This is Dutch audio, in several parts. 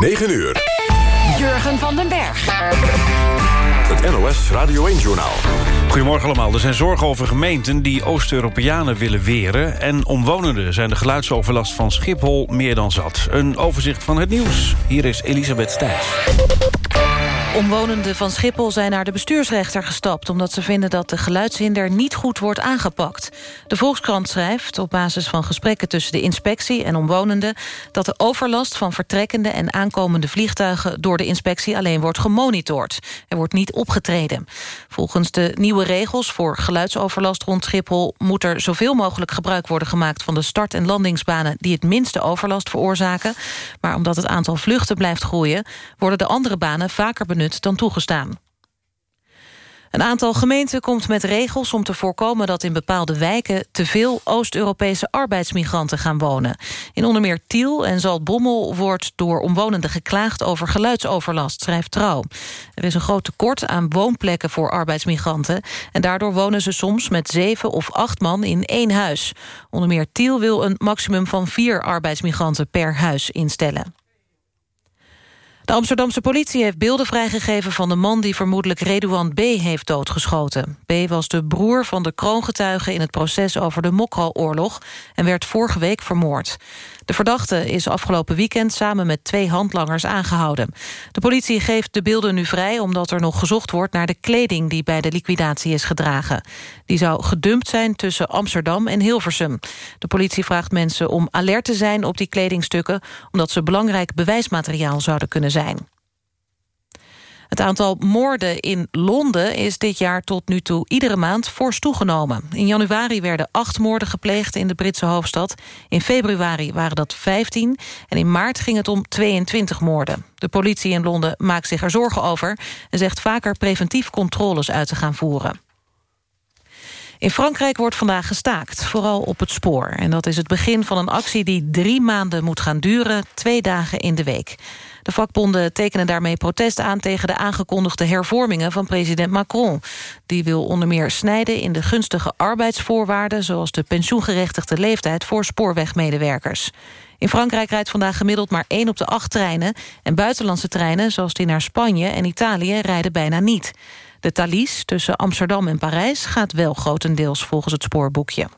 9 uur. Jurgen van den Berg. Het NOS Radio 1-journaal. Goedemorgen allemaal. Er zijn zorgen over gemeenten die Oost-Europeanen willen weren... en omwonenden zijn de geluidsoverlast van Schiphol meer dan zat. Een overzicht van het nieuws. Hier is Elisabeth Stijns. Omwonenden van Schiphol zijn naar de bestuursrechter gestapt... omdat ze vinden dat de geluidshinder niet goed wordt aangepakt. De Volkskrant schrijft, op basis van gesprekken tussen de inspectie en omwonenden... dat de overlast van vertrekkende en aankomende vliegtuigen... door de inspectie alleen wordt gemonitord. Er wordt niet opgetreden. Volgens de nieuwe regels voor geluidsoverlast rond Schiphol... moet er zoveel mogelijk gebruik worden gemaakt van de start- en landingsbanen... die het minste overlast veroorzaken. Maar omdat het aantal vluchten blijft groeien... worden de andere banen vaker benut dan toegestaan. Een aantal gemeenten komt met regels om te voorkomen dat in bepaalde wijken te veel Oost-Europese arbeidsmigranten gaan wonen. In onder meer Tiel en Zaltbommel wordt door omwonenden geklaagd over geluidsoverlast, schrijft Trouw. Er is een groot tekort aan woonplekken voor arbeidsmigranten en daardoor wonen ze soms met zeven of acht man in één huis. Onder meer Tiel wil een maximum van vier arbeidsmigranten per huis instellen. De Amsterdamse politie heeft beelden vrijgegeven van de man... die vermoedelijk Redouan B. heeft doodgeschoten. B. was de broer van de kroongetuige in het proces over de Mokro-oorlog... en werd vorige week vermoord. De verdachte is afgelopen weekend samen met twee handlangers aangehouden. De politie geeft de beelden nu vrij omdat er nog gezocht wordt... naar de kleding die bij de liquidatie is gedragen. Die zou gedumpt zijn tussen Amsterdam en Hilversum. De politie vraagt mensen om alert te zijn op die kledingstukken... omdat ze belangrijk bewijsmateriaal zouden kunnen zijn. Het aantal moorden in Londen is dit jaar tot nu toe iedere maand fors toegenomen. In januari werden acht moorden gepleegd in de Britse hoofdstad. In februari waren dat 15 en in maart ging het om 22 moorden. De politie in Londen maakt zich er zorgen over... en zegt vaker preventief controles uit te gaan voeren. In Frankrijk wordt vandaag gestaakt, vooral op het spoor. En dat is het begin van een actie die drie maanden moet gaan duren... twee dagen in de week. De vakbonden tekenen daarmee protest aan tegen de aangekondigde hervormingen van president Macron. Die wil onder meer snijden in de gunstige arbeidsvoorwaarden... zoals de pensioengerechtigde leeftijd voor spoorwegmedewerkers. In Frankrijk rijdt vandaag gemiddeld maar één op de acht treinen... en buitenlandse treinen, zoals die naar Spanje en Italië, rijden bijna niet. De Thalys tussen Amsterdam en Parijs gaat wel grotendeels volgens het spoorboekje.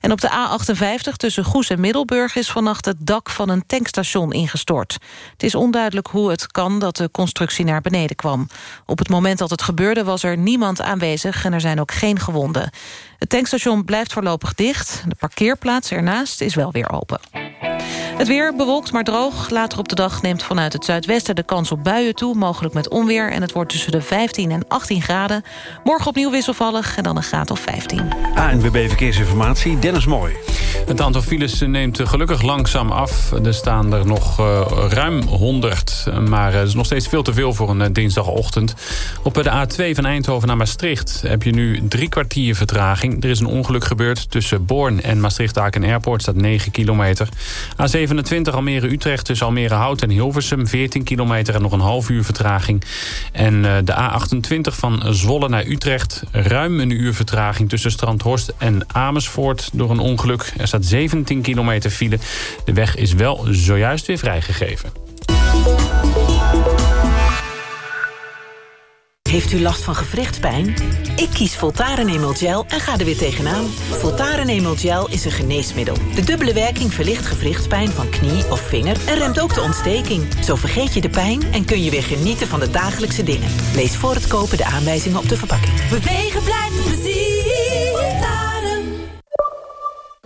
En op de A58 tussen Goes en Middelburg is vannacht het dak van een tankstation ingestort. Het is onduidelijk hoe het kan dat de constructie naar beneden kwam. Op het moment dat het gebeurde was er niemand aanwezig en er zijn ook geen gewonden. Het tankstation blijft voorlopig dicht. De parkeerplaats ernaast is wel weer open. Het weer bewolkt maar droog. Later op de dag neemt vanuit het zuidwesten de kans op buien toe. Mogelijk met onweer. En het wordt tussen de 15 en 18 graden. Morgen opnieuw wisselvallig en dan een graad of 15. ANWB Verkeersinformatie, Dennis Mooi. Het aantal files neemt gelukkig langzaam af. Er staan er nog uh, ruim 100. Maar het is nog steeds veel te veel voor een uh, dinsdagochtend. Op de A2 van Eindhoven naar Maastricht heb je nu drie kwartier vertraging. Er is een ongeluk gebeurd tussen Born en Maastricht-Aken Airport. staat 9 kilometer. A27 Almere-Utrecht tussen Almere-Hout en Hilversum. 14 kilometer en nog een half uur vertraging. En uh, de A28 van Zwolle naar Utrecht. Ruim een uur vertraging tussen Strandhorst en Amersfoort door een ongeluk. Er staat 17 kilometer file. De weg is wel zojuist weer vrijgegeven. Heeft u last van gewrichtspijn? Ik kies Voltaren Emel Gel en ga er weer tegenaan. Voltaren Emel Gel is een geneesmiddel. De dubbele werking verlicht gewrichtspijn van knie of vinger... en remt ook de ontsteking. Zo vergeet je de pijn en kun je weer genieten van de dagelijkse dingen. Lees voor het kopen de aanwijzingen op de verpakking. Bewegen blijft plezier. Voltaren.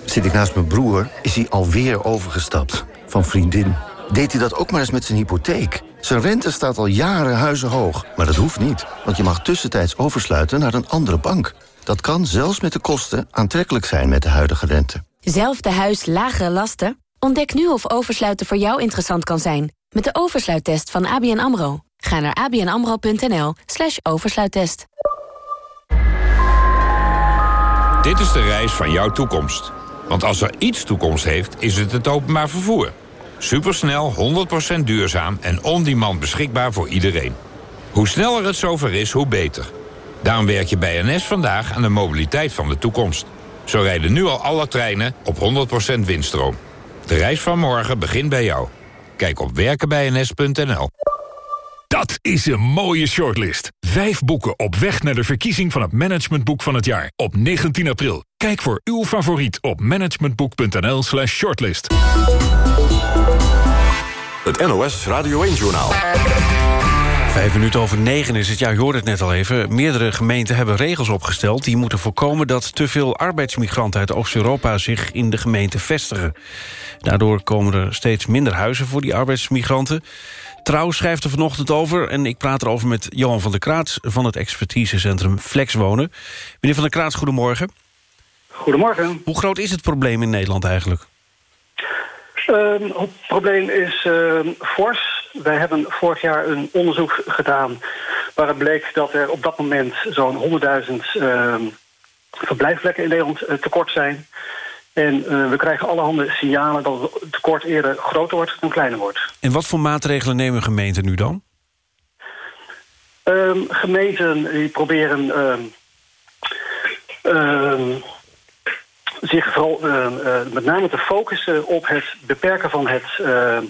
Zit ik naast mijn broer, is hij alweer overgestapt. Van vriendin. Deed hij dat ook maar eens met zijn hypotheek? Zijn rente staat al jaren huizenhoog. Maar dat hoeft niet, want je mag tussentijds oversluiten naar een andere bank. Dat kan zelfs met de kosten aantrekkelijk zijn met de huidige rente. Zelfde huis, lagere lasten? Ontdek nu of oversluiten voor jou interessant kan zijn. Met de oversluittest van ABN AMRO. Ga naar abnamro.nl slash oversluittest. Dit is de reis van jouw toekomst. Want als er iets toekomst heeft, is het het openbaar vervoer. Supersnel, 100% duurzaam en on-demand beschikbaar voor iedereen. Hoe sneller het zover is, hoe beter. Daarom werk je bij NS vandaag aan de mobiliteit van de toekomst. Zo rijden nu al alle treinen op 100% windstroom. De reis van morgen begint bij jou. Kijk op werkenbijns.nl. Dat is een mooie shortlist. Vijf boeken op weg naar de verkiezing van het managementboek van het jaar. Op 19 april. Kijk voor uw favoriet op managementboek.nl slash shortlist. Het NOS Radio 1-journaal. Vijf minuten over negen is het, ja, je hoorde het net al even. Meerdere gemeenten hebben regels opgesteld... die moeten voorkomen dat te veel arbeidsmigranten uit Oost-Europa... zich in de gemeente vestigen. Daardoor komen er steeds minder huizen voor die arbeidsmigranten. Trouw schrijft er vanochtend over en ik praat erover met Johan van der Kraats... van het expertisecentrum Flexwonen. Meneer van der Kraats, goedemorgen. Goedemorgen. Hoe groot is het probleem in Nederland eigenlijk? Ehm, het probleem is ehm, fors. Wij hebben vorig jaar een onderzoek gedaan... waaruit bleek dat er op dat moment zo'n 100.000 ehm, verblijfplekken in Nederland eh, tekort zijn. En eh, we krijgen allerhande signalen dat het tekort eerder groter wordt dan kleiner wordt. En wat voor maatregelen nemen gemeenten nu dan? Gemeenten die proberen zich vooral ehm, eh, met name te focussen op het beperken van het, ehm,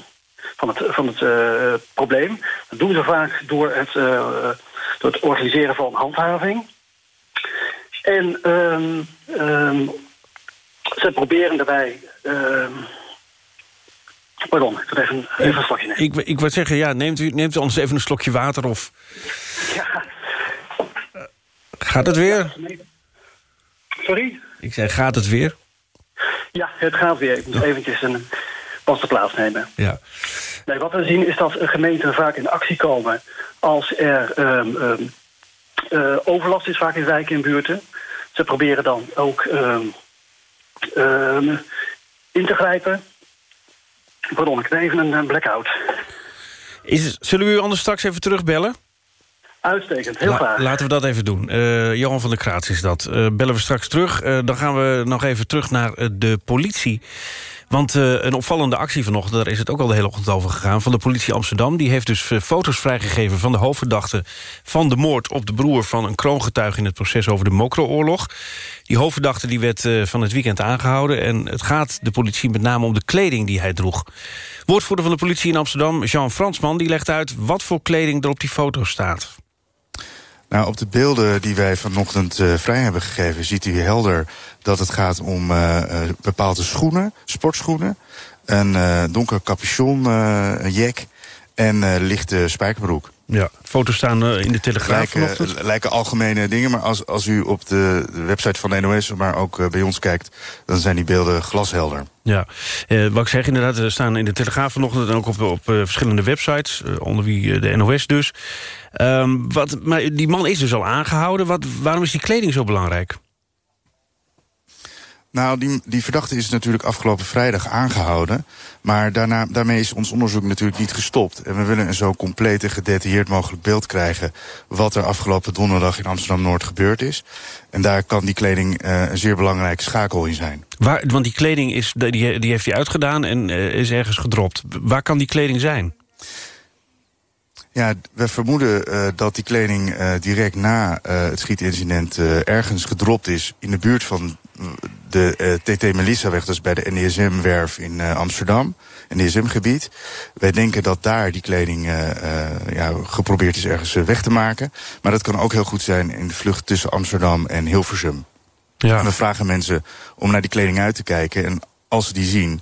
van het, van het eh, probleem. Dat doen ze vaak door het, eh, door het organiseren van handhaving. En ehm, ze proberen daarbij... pardon, ik even, even een slokje nemen. Ik, ik wou zeggen, ja, neemt u, neemt u anders even een slokje water of... Ja. Gaat het weer? Sorry? Ik zei, gaat het weer? Ja, het gaat weer. Ik moet eventjes een vaste plaats nemen. Ja. Nee, wat we zien is dat gemeenten vaak in actie komen als er ehm, ehm, eh, overlast is, vaak in wijken en buurten. Ze proberen dan ook ehm, in te grijpen. Pardon, ik heb even een blackout. Is, zullen we u anders straks even terugbellen? Uitstekend, heel La- graag. Laten we dat even doen. Eh, Johan van der Kraats is dat. Eh, bellen we straks terug. Eh, dan gaan we nog even terug naar de politie. Want eh, een opvallende actie vanochtend, daar is het ook al de hele ochtend over gegaan... van de politie Amsterdam. Die heeft dus eh, foto's vrijgegeven van de hoofdverdachte... van de moord op de broer van een kroongetuige... in het proces over de Mokro-oorlog. Die hoofdverdachte die werd eh, van het weekend aangehouden... en het gaat de politie met name om de kleding die hij droeg. Woordvoerder van de politie in Amsterdam, Jean Fransman... die legt uit wat voor kleding er op die foto's staat. Nou, op de beelden die wij vanochtend eh, vrij hebben gegeven... ziet u helder dat het gaat om eh, eh, bepaalde schoenen, sportschoenen... een donker capuchon, jack en eh, lichte spijkerbroek. Ja, foto's staan eh, in de Telegraaf vanochtend. Lijken, lijken algemene dingen, maar als, als u op de, de website van de NOS... maar ook eh, bij ons kijkt, dan zijn die beelden glashelder. Ja, eh, wat ik zeg inderdaad, er staan in de Telegraaf vanochtend... en ook op, op eh, verschillende websites, eh, onder wie eh, de NOS dus. Ehm, wat, maar die man is dus al aangehouden. Wat, waarom is die kleding zo belangrijk? Nou, die, die verdachte is natuurlijk afgelopen vrijdag aangehouden. Maar daarna, daarmee is ons onderzoek natuurlijk niet gestopt. En we willen een zo compleet en gedetailleerd mogelijk beeld krijgen... wat er afgelopen donderdag in Amsterdam-Noord gebeurd is. En daar kan die kleding eh, een zeer belangrijke schakel in zijn. Waar, want die kleding is, die, die heeft hij uitgedaan en eh, is ergens gedropt. Waar kan die kleding zijn? Ja, we vermoeden uh, dat die kleding uh, direct na uh, het schietincident ergens gedropt is... in de buurt van de TT Melissaweg, is bij de NDSM-werf in Amsterdam, NDSM-gebied. Wij denken dat daar die kleding ja, geprobeerd is ergens weg te maken. Maar dat kan ook heel goed zijn in de vlucht tussen Amsterdam en Hilversum. Ja. En we vragen mensen om naar die kleding uit te kijken en als ze die zien...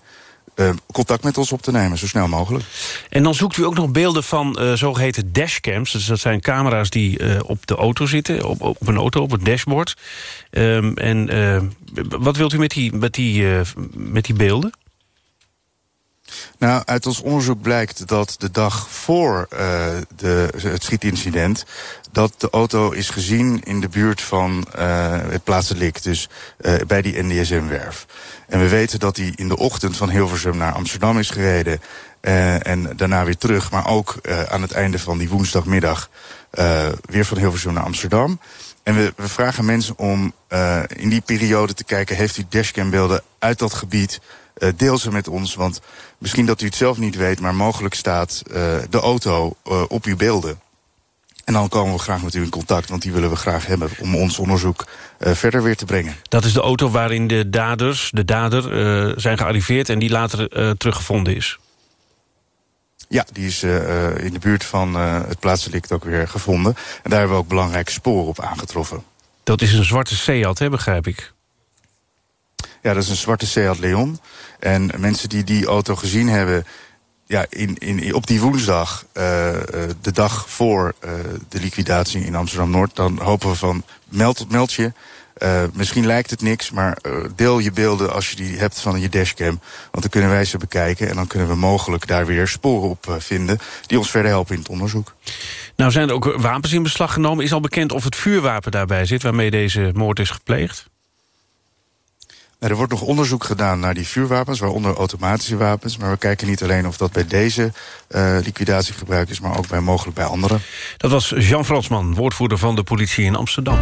Uh, contact met ons op te nemen, zo snel mogelijk. En dan zoekt u ook nog beelden van uh, zogeheten dashcams. Dus dat zijn camera's die uh, op de auto zitten, op, op een auto, op het dashboard. Um, en wat wilt u met die, met die, met die beelden? Nou, uit ons onderzoek blijkt dat de dag voor de, het schietincident... dat de auto is gezien in de buurt van het plaatselijk, dus bij die NDSM-werf. En we weten dat hij in de ochtend van Hilversum naar Amsterdam is gereden. En daarna weer terug. Maar ook aan het einde van die woensdagmiddag weer van Hilversum naar Amsterdam. En we, vragen mensen om in die periode te kijken... heeft u dashcambeelden uit dat gebied? deel ze met ons, want misschien dat u het zelf niet weet... maar mogelijk staat de auto op uw beelden. En dan komen we graag met u in contact, want die willen we graag hebben... om ons onderzoek verder weer te brengen. Dat is de auto waarin de daders, de dader, zijn gearriveerd... en die later teruggevonden is? Ja, die is uh, in de buurt van uh, het plaatsdelict ook weer gevonden. En daar hebben we ook belangrijke sporen op aangetroffen. Dat is een zwarte Seat, hè, begrijp ik? Ja, dat is een zwarte Seat Leon. En mensen die die auto gezien hebben... Ja, in, in, op die woensdag, uh, de dag voor de liquidatie in Amsterdam-Noord... dan hopen we van, meld, meld je... Uh, misschien lijkt het niks, maar uh, deel je beelden als je die hebt van je dashcam. Want dan kunnen wij ze bekijken en dan kunnen we mogelijk daar weer sporen op uh, vinden... die ons verder helpen in het onderzoek. Nou zijn er ook wapens in beslag genomen. Is al bekend of het vuurwapen daarbij zit waarmee deze moord is gepleegd? Nou, er wordt nog onderzoek gedaan naar die vuurwapens, waaronder automatische wapens. Maar we kijken niet alleen of dat bij deze uh, liquidatie gebruikt is... maar ook bij mogelijk bij andere. Dat was Jean Fransman, woordvoerder van de politie in Amsterdam.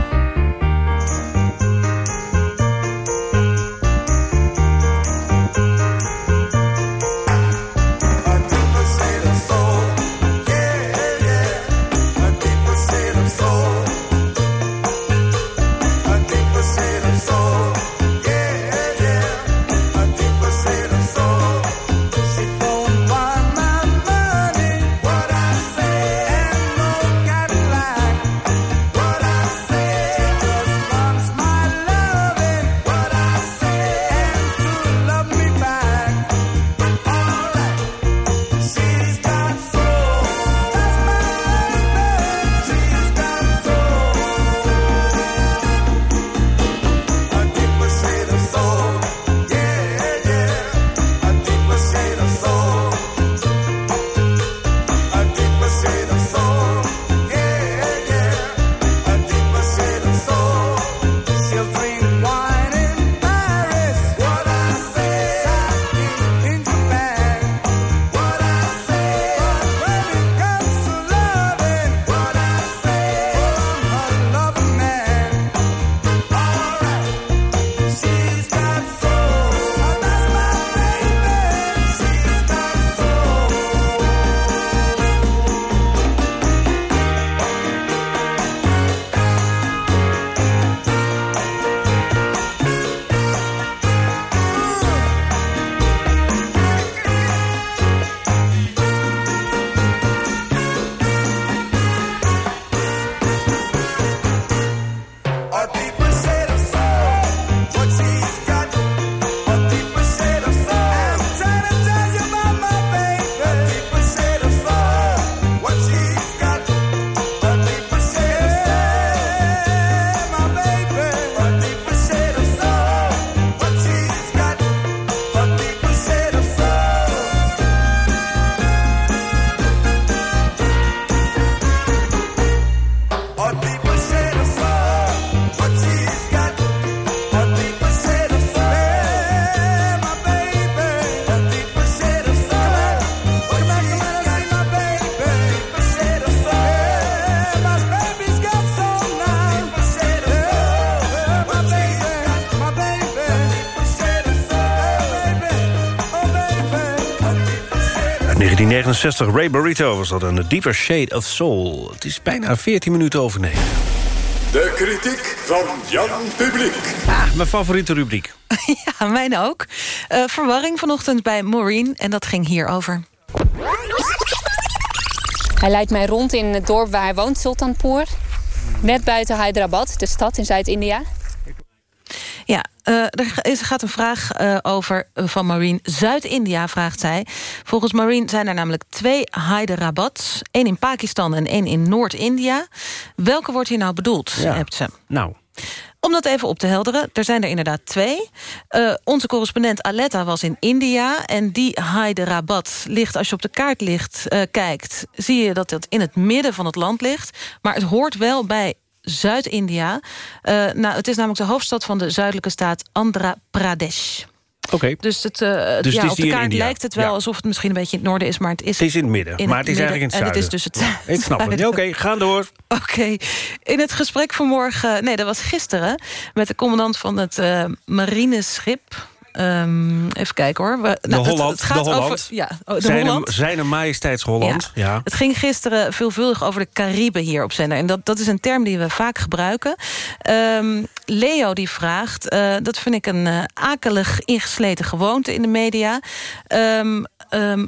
1969, Ray Burrito was dat een Deeper Shade of Soul. Het is bijna 14 minuten over 9. De kritiek van Jan Publiek. Ah, mijn favoriete rubriek. ja, mijn ook. Uh, verwarring vanochtend bij Maureen en dat ging hierover. Hij leidt mij rond in het dorp waar hij woont, Sultanpur. Net buiten Hyderabad, de stad in Zuid-India. Ja, uh, er is, gaat een vraag uh, over van Maureen. Zuid-India, vraagt zij. Volgens Maureen zijn er namelijk twee Hyderabad. één in Pakistan en één in Noord-India. Welke wordt hier nou bedoeld, ja. hebt ze? Nou... Om dat even op te helderen, er zijn er inderdaad twee. Uh, onze correspondent Aletta was in India... en die Hyderabad ligt, als je op de kaart ligt, uh, kijkt... zie je dat het in het midden van het land ligt. Maar het hoort wel bij Zuid-India. Uh, nou, het is namelijk de hoofdstad van de zuidelijke staat Andhra Pradesh. Oké. Okay. Dus, het, uh, dus ja, het op de kaart lijkt het wel ja. alsof het misschien een beetje in het noorden is... maar het is, het is in het midden, in maar het is midden, eigenlijk in het en zuiden. het is dus het Ik snap het. Oké, okay, ga door. Oké. Okay. In het gesprek vanmorgen... Nee, dat was gisteren... met de commandant van het uh, marineschip... ehm, even kijken hoor. We, De nou, het- Holland. Het, gaat de Holland. over ja, oh, de zijn, Holland. Zijn majesteits Holland. Ja. Het ging gisteren veelvuldig over de Cariben hier op zender. En dat, dat is een term die we vaak gebruiken. Ehm, Leo die vraagt, eh, dat vind ik een eh, akelig ingesleten gewoonte in de media. Ehm,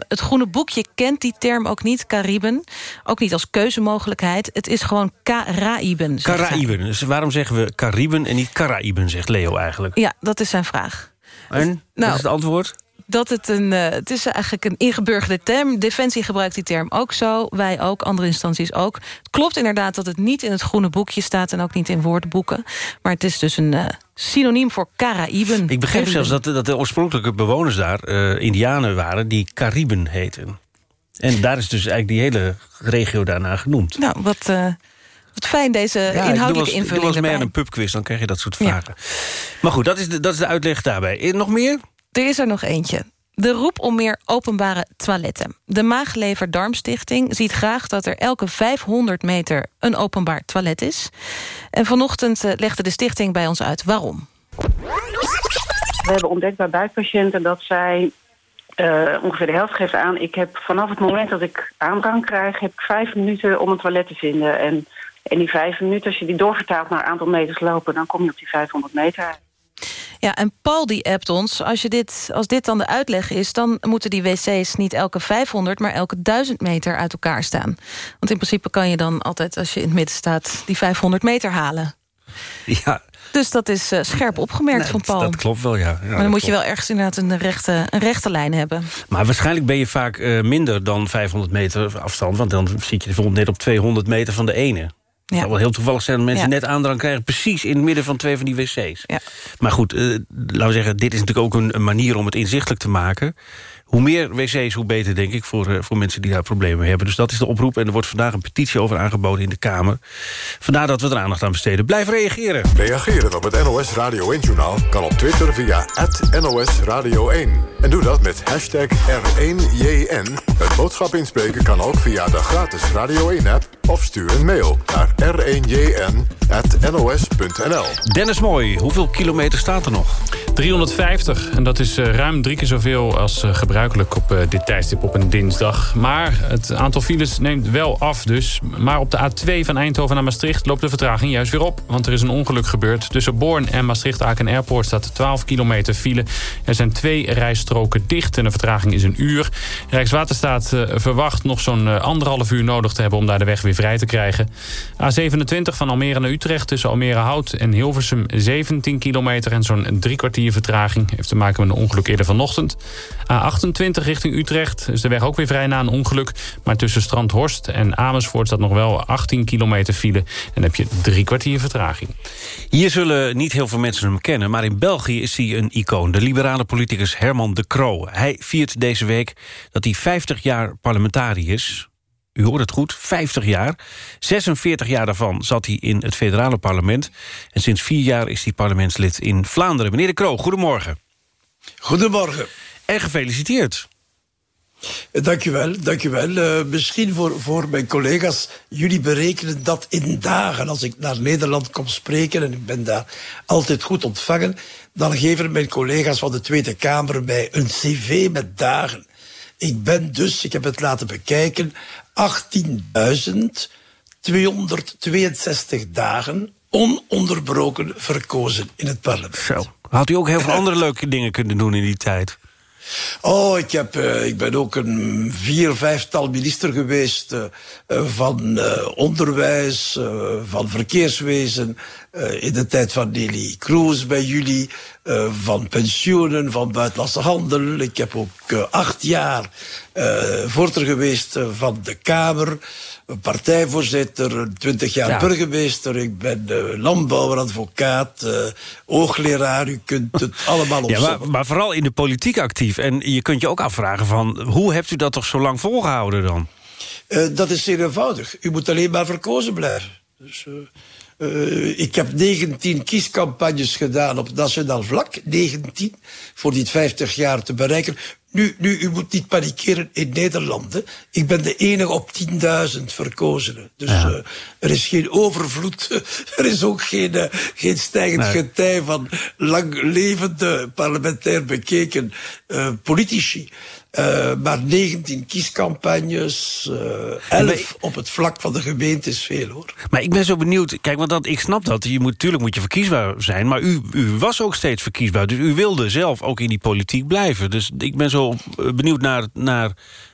het groene boekje kent die term ook niet, Cariben. Ook niet als keuzemogelijkheid. Het is gewoon hij. Caraïben. Dus waarom zeggen we Cariben en niet Caraïben, zegt Leo eigenlijk. Ja, dat is zijn vraag. En? Nou, is het antwoord? Dat het een, eh, het is eigenlijk een ingeburgerde term. Defensie gebruikt die term ook zo. Wij ook, andere instanties ook. Het klopt inderdaad dat het niet in het groene boekje staat... en ook niet in woordenboeken. Maar het is dus een eh, synoniem voor Caraïben. Ik begreep zelfs dat, dat de oorspronkelijke bewoners daar... eh, indianen waren die Cariben heten. En daar is dus eigenlijk die hele regio daarna genoemd. Nou, wat, wat fijn deze Ja, inhoudelijke doe invulling Doe eens mee aan een pubquiz, dan krijg je dat soort Ja. vragen. Maar goed, dat is, de, dat is de uitleg daarbij. Eh, Nog meer? Er is er nog eentje. De roep om meer openbare toiletten. De Maaglever-Darmstichting ziet graag dat er elke 500 meter een openbaar toilet is. En vanochtend eh, legde de stichting bij ons uit waarom. We hebben ontdekt bij buikpatiënten dat zij eh, ongeveer de helft geeft aan. Ik heb vanaf het moment dat ik aandrang krijg, heb ik vijf minuten om een toilet te vinden. En in die vijf minuten, als je die doorvertaalt naar een aantal meters lopen, dan kom je op die 500 meter. Ja, en Paul die appt ons, als, je dit, als dit dan de uitleg is... dan moeten die wc's niet elke 500, maar elke 1000 meter uit elkaar staan. Want in principe kan je dan altijd, als je in het midden staat... die 500 meter halen. Ja, Dus dat is eh, scherp opgemerkt nee, van Paul. dat klopt wel, ja. Ja, maar dan moet je wel ergens inderdaad een rechte, een rechte lijn hebben. Maar waarschijnlijk ben je vaak eh, minder dan 500 meter afstand... want dan zit je bijvoorbeeld net op 200 meter van de ene. Het zou wel heel toevallig zijn dat mensen Ja. net aandrang krijgen... precies in het midden van twee van die wc's. Ja. Maar goed, eh, laten we zeggen, dit is natuurlijk ook een, een manier om het inzichtelijk te maken. Hoe meer wc's, hoe beter, denk ik, voor, eh, voor mensen die daar problemen mee hebben. Dus dat is de oproep en er wordt vandaag een petitie over aangeboden in de Kamer. Vandaar dat we er aandacht aan besteden. Blijf reageren. Reageren op het NOS Radio 1-journaal kan op Twitter via NOS Radio 1. En doe dat met hashtag R1JN. Het boodschap inspreken kan ook via de gratis Radio 1-app... of stuur een mail naar r1jn.nos.nl. Dennis Mooi, hoeveel kilometer staat er nog? 350. En dat is eh, ruim drie keer zoveel als eh, gebruikelijk op eh, dit tijdstip op een dinsdag. Maar het aantal files neemt wel af dus. Maar op de A2 van Eindhoven naar Maastricht loopt de vertraging juist weer op. Want er is een ongeluk gebeurd. Tussen Born en Maastricht-Aken Airport staat 12 kilometer file. Er zijn twee rijstroken dicht en de vertraging is een uur. Rijkswaterstaat verwacht nog zo'n anderhalf uur nodig te hebben... om daar de weg weer vrij te krijgen. A27 van Almere naar Utrecht tussen Almere Hout en Hilversum 17 kilometer... en zo'n drie kwartier vertraging. Heeft te maken met een ongeluk eerder vanochtend. A28 richting Utrecht is de weg ook weer vrij na een ongeluk. Maar tussen Strandhorst en Amersfoort staat nog wel 18 kilometer file. En heb je drie kwartier vertraging. Hier zullen niet heel veel mensen hem kennen... maar in België is hij een icoon. De liberale politicus Herman de Croo. Hij viert deze week dat hij 50 jaar parlementariër is. U hoort het goed, 50 jaar. 46 jaar daarvan zat hij in het federale parlement. En sinds vier jaar is hij parlementslid in Vlaanderen. Meneer de Croo, goedemorgen. Goedemorgen. En gefeliciteerd. Dank u wel, dank u wel. Eh, misschien voor, voor mijn collega's, jullie berekenen dat in dagen. Als ik naar Nederland kom spreken, en ik ben daar altijd goed ontvangen... dan geven mijn collega's van de Tweede Kamer mij een cv met dagen. Ik ben dus, ik heb het laten bekijken, 18.262 dagen ononderbroken verkozen in het parlement. Zo. Had u ook heel veel andere leuke dingen kunnen doen in die tijd? Oh, ik, heb, eh, ik ben ook een vier, vijftal minister geweest eh, eh, van onderwijs, van verkeerswezen, in de tijd van Nelly Kroes bij jullie, van pensioenen, van buitenlandse handel. Ik heb ook acht jaar eh voorzitter geweest van de Kamer, partijvoorzitter, twintig jaar Ja. burgemeester. Ik ben eh, landbouwer, advocaat, eh, oogleraar. U kunt het allemaal Ja, opzommen. maar, maar vooral in de politiek actief. En je kunt je ook afvragen van... hoe hebt u dat toch zo lang volgehouden dan? Dat is zeer eenvoudig. U moet alleen maar verkozen blijven. Dus, Uh, ik heb 19 kiescampagnes gedaan op nationaal vlak. 19. Voor dit 50 jaar te bereiken. Nu, nu, u moet niet panikeren in Nederland. Hè. Ik ben de enige op 10.000 verkozenen. Dus ja. uh, er is geen overvloed. er is ook geen, uh, geen stijgend nee. getij van lang levende parlementair bekeken politici. Uh, maar 19 kiescampagnes, uh, 11 op het vlak van de gemeente is veel hoor. Maar ik ben zo benieuwd, kijk, want dat, ik snap dat. Je moet, natuurlijk moet je verkiesbaar zijn, maar u, u was ook steeds verkiesbaar. Dus u wilde zelf ook in die politiek blijven. Dus ik ben zo benieuwd naar, naar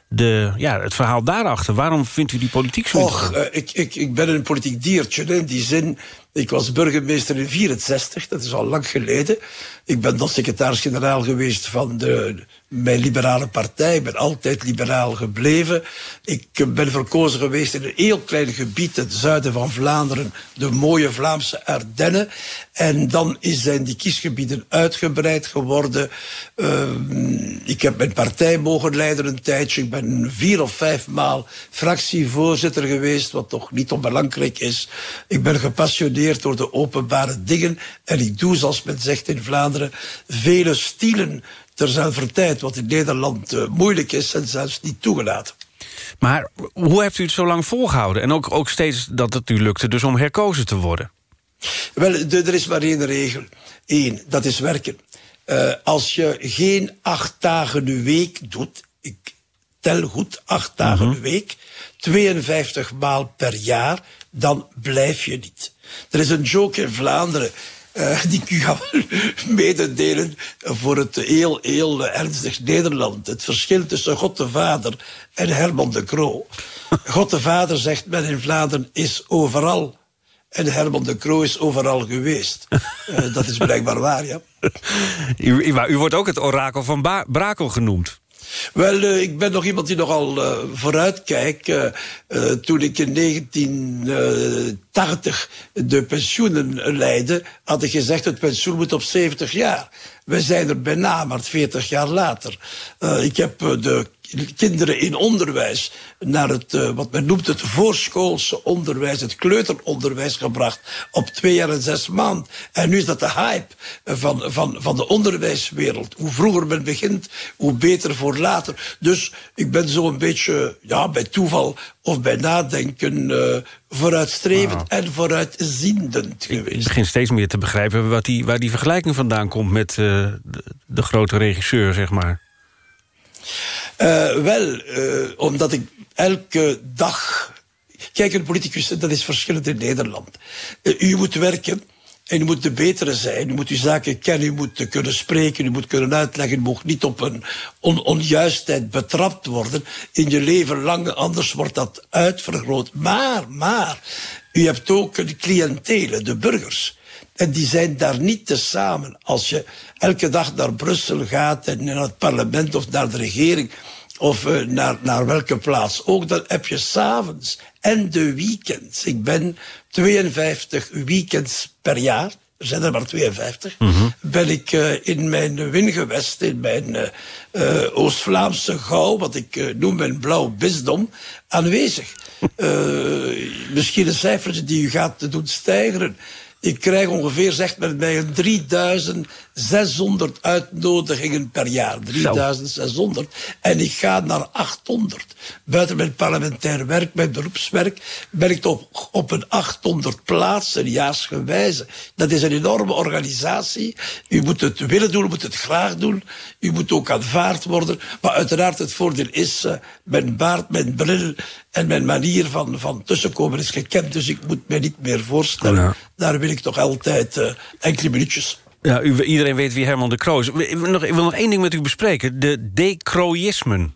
de, ja, het verhaal daarachter. Waarom vindt u die politiek zo Och, uh, ik, ik, ik ben een politiek diertje. In die zin, ik was burgemeester in 64, dat is al lang geleden. Ik ben dan secretaris-generaal geweest van de, mijn liberale partij. Ik ben altijd liberaal gebleven. Ik ben verkozen geweest in een heel klein gebied, het zuiden van Vlaanderen, de mooie Vlaamse Ardennen. En dan zijn die kiesgebieden uitgebreid geworden. Uh, ik heb mijn partij mogen leiden een tijdje. Ik ben vier of vijf maal fractievoorzitter geweest, wat toch niet onbelangrijk is. Ik ben gepassioneerd door de openbare dingen. En ik doe, zoals men zegt in Vlaanderen, vele stielen terzelfde tijd, wat in Nederland uh, moeilijk is en zelfs niet toegelaten. Maar hoe heeft u het zo lang volgehouden? En ook, ook steeds dat het u lukte dus om herkozen te worden? Wel, er is maar één regel. Eén, dat is werken. Uh, als je geen acht dagen een week doet... ik tel goed, acht dagen Mhm. een week... 52 maal per jaar, dan blijf je niet. Er is een joke in Vlaanderen... Uh, die ik u ga mededelen voor het heel, heel ernstig Nederland. Het verschil tussen God de Vader en Herman de Croo. God de Vader, zegt men in Vlaanderen, is overal. En Herman de Croo is overal geweest. Uh, dat is blijkbaar waar, ja. U, u, wordt ook het orakel van Brakel genoemd. Wel, uh, ik ben nog iemand die nogal uh, vooruit kijkt. Uh, toen ik in 1980 de pensioenen leidde, had ik gezegd het pensioen moet op 70 jaar. We zijn er bijna, maar 40 jaar later. ik heb de kinderen in onderwijs naar het, uh, wat men noemt het voorschoolse onderwijs, het kleuteronderwijs gebracht op twee jaar en zes maanden. En nu is dat de hype van, van, van de onderwijswereld. Hoe vroeger men begint, hoe beter voor later. Dus ik ben zo een beetje, ja, bij toeval of bij nadenken uh, vooruitstrevend ah. en vooruitziendend geweest. Ik begin steeds meer te begrijpen wat die, waar die vergelijking vandaan komt met uh, de, de grote regisseur, zeg maar. Uh, wel, uh, omdat ik elke dag. Kijk, een politicus, dat is verschillend in Nederland. Uh, u moet werken en u moet de betere zijn. U moet uw zaken kennen, u moet kunnen spreken, u moet kunnen uitleggen. U mag niet op een on onjuistheid betrapt worden in je leven lang, anders wordt dat uitvergroot. Maar, maar, u hebt ook een cliëntele, de burgers. En die zijn daar niet te samen. Als je elke dag naar Brussel gaat en naar het parlement of naar de regering of uh, naar, naar welke plaats ook, dan heb je s'avonds en de weekends. Ik ben 52 weekends per jaar, er zijn er maar 52, mm -hmm. ben ik uh, in mijn wingewest, in mijn uh, Oost-Vlaamse gauw, wat ik noem mijn blauw bisdom, aanwezig. misschien een cijfertje die u gaat doen stijgen. Ik krijg ongeveer, zegt men mij, een 3600 uitnodigingen per jaar. 3600. En ik ga naar 800. Buiten mijn parlementair werk, mijn beroepswerk, ben ik op, op een 800 plaatsen, jaarsgewijze. Dat is een enorme organisatie. U moet het willen doen, u moet het graag doen. U moet ook aanvaard worden. Maar uiteraard, het voordeel is, uh, mijn baard, mijn bril en mijn manier van, van tussenkomen is gekend. Dus ik moet mij niet meer voorstellen. Ja. Daar wil ik toch altijd uh, enkele minuutjes. Ja, u, iedereen weet wie Herman de Croo is. Ik wil, nog, ik wil nog één ding met u bespreken. De decroïsmen.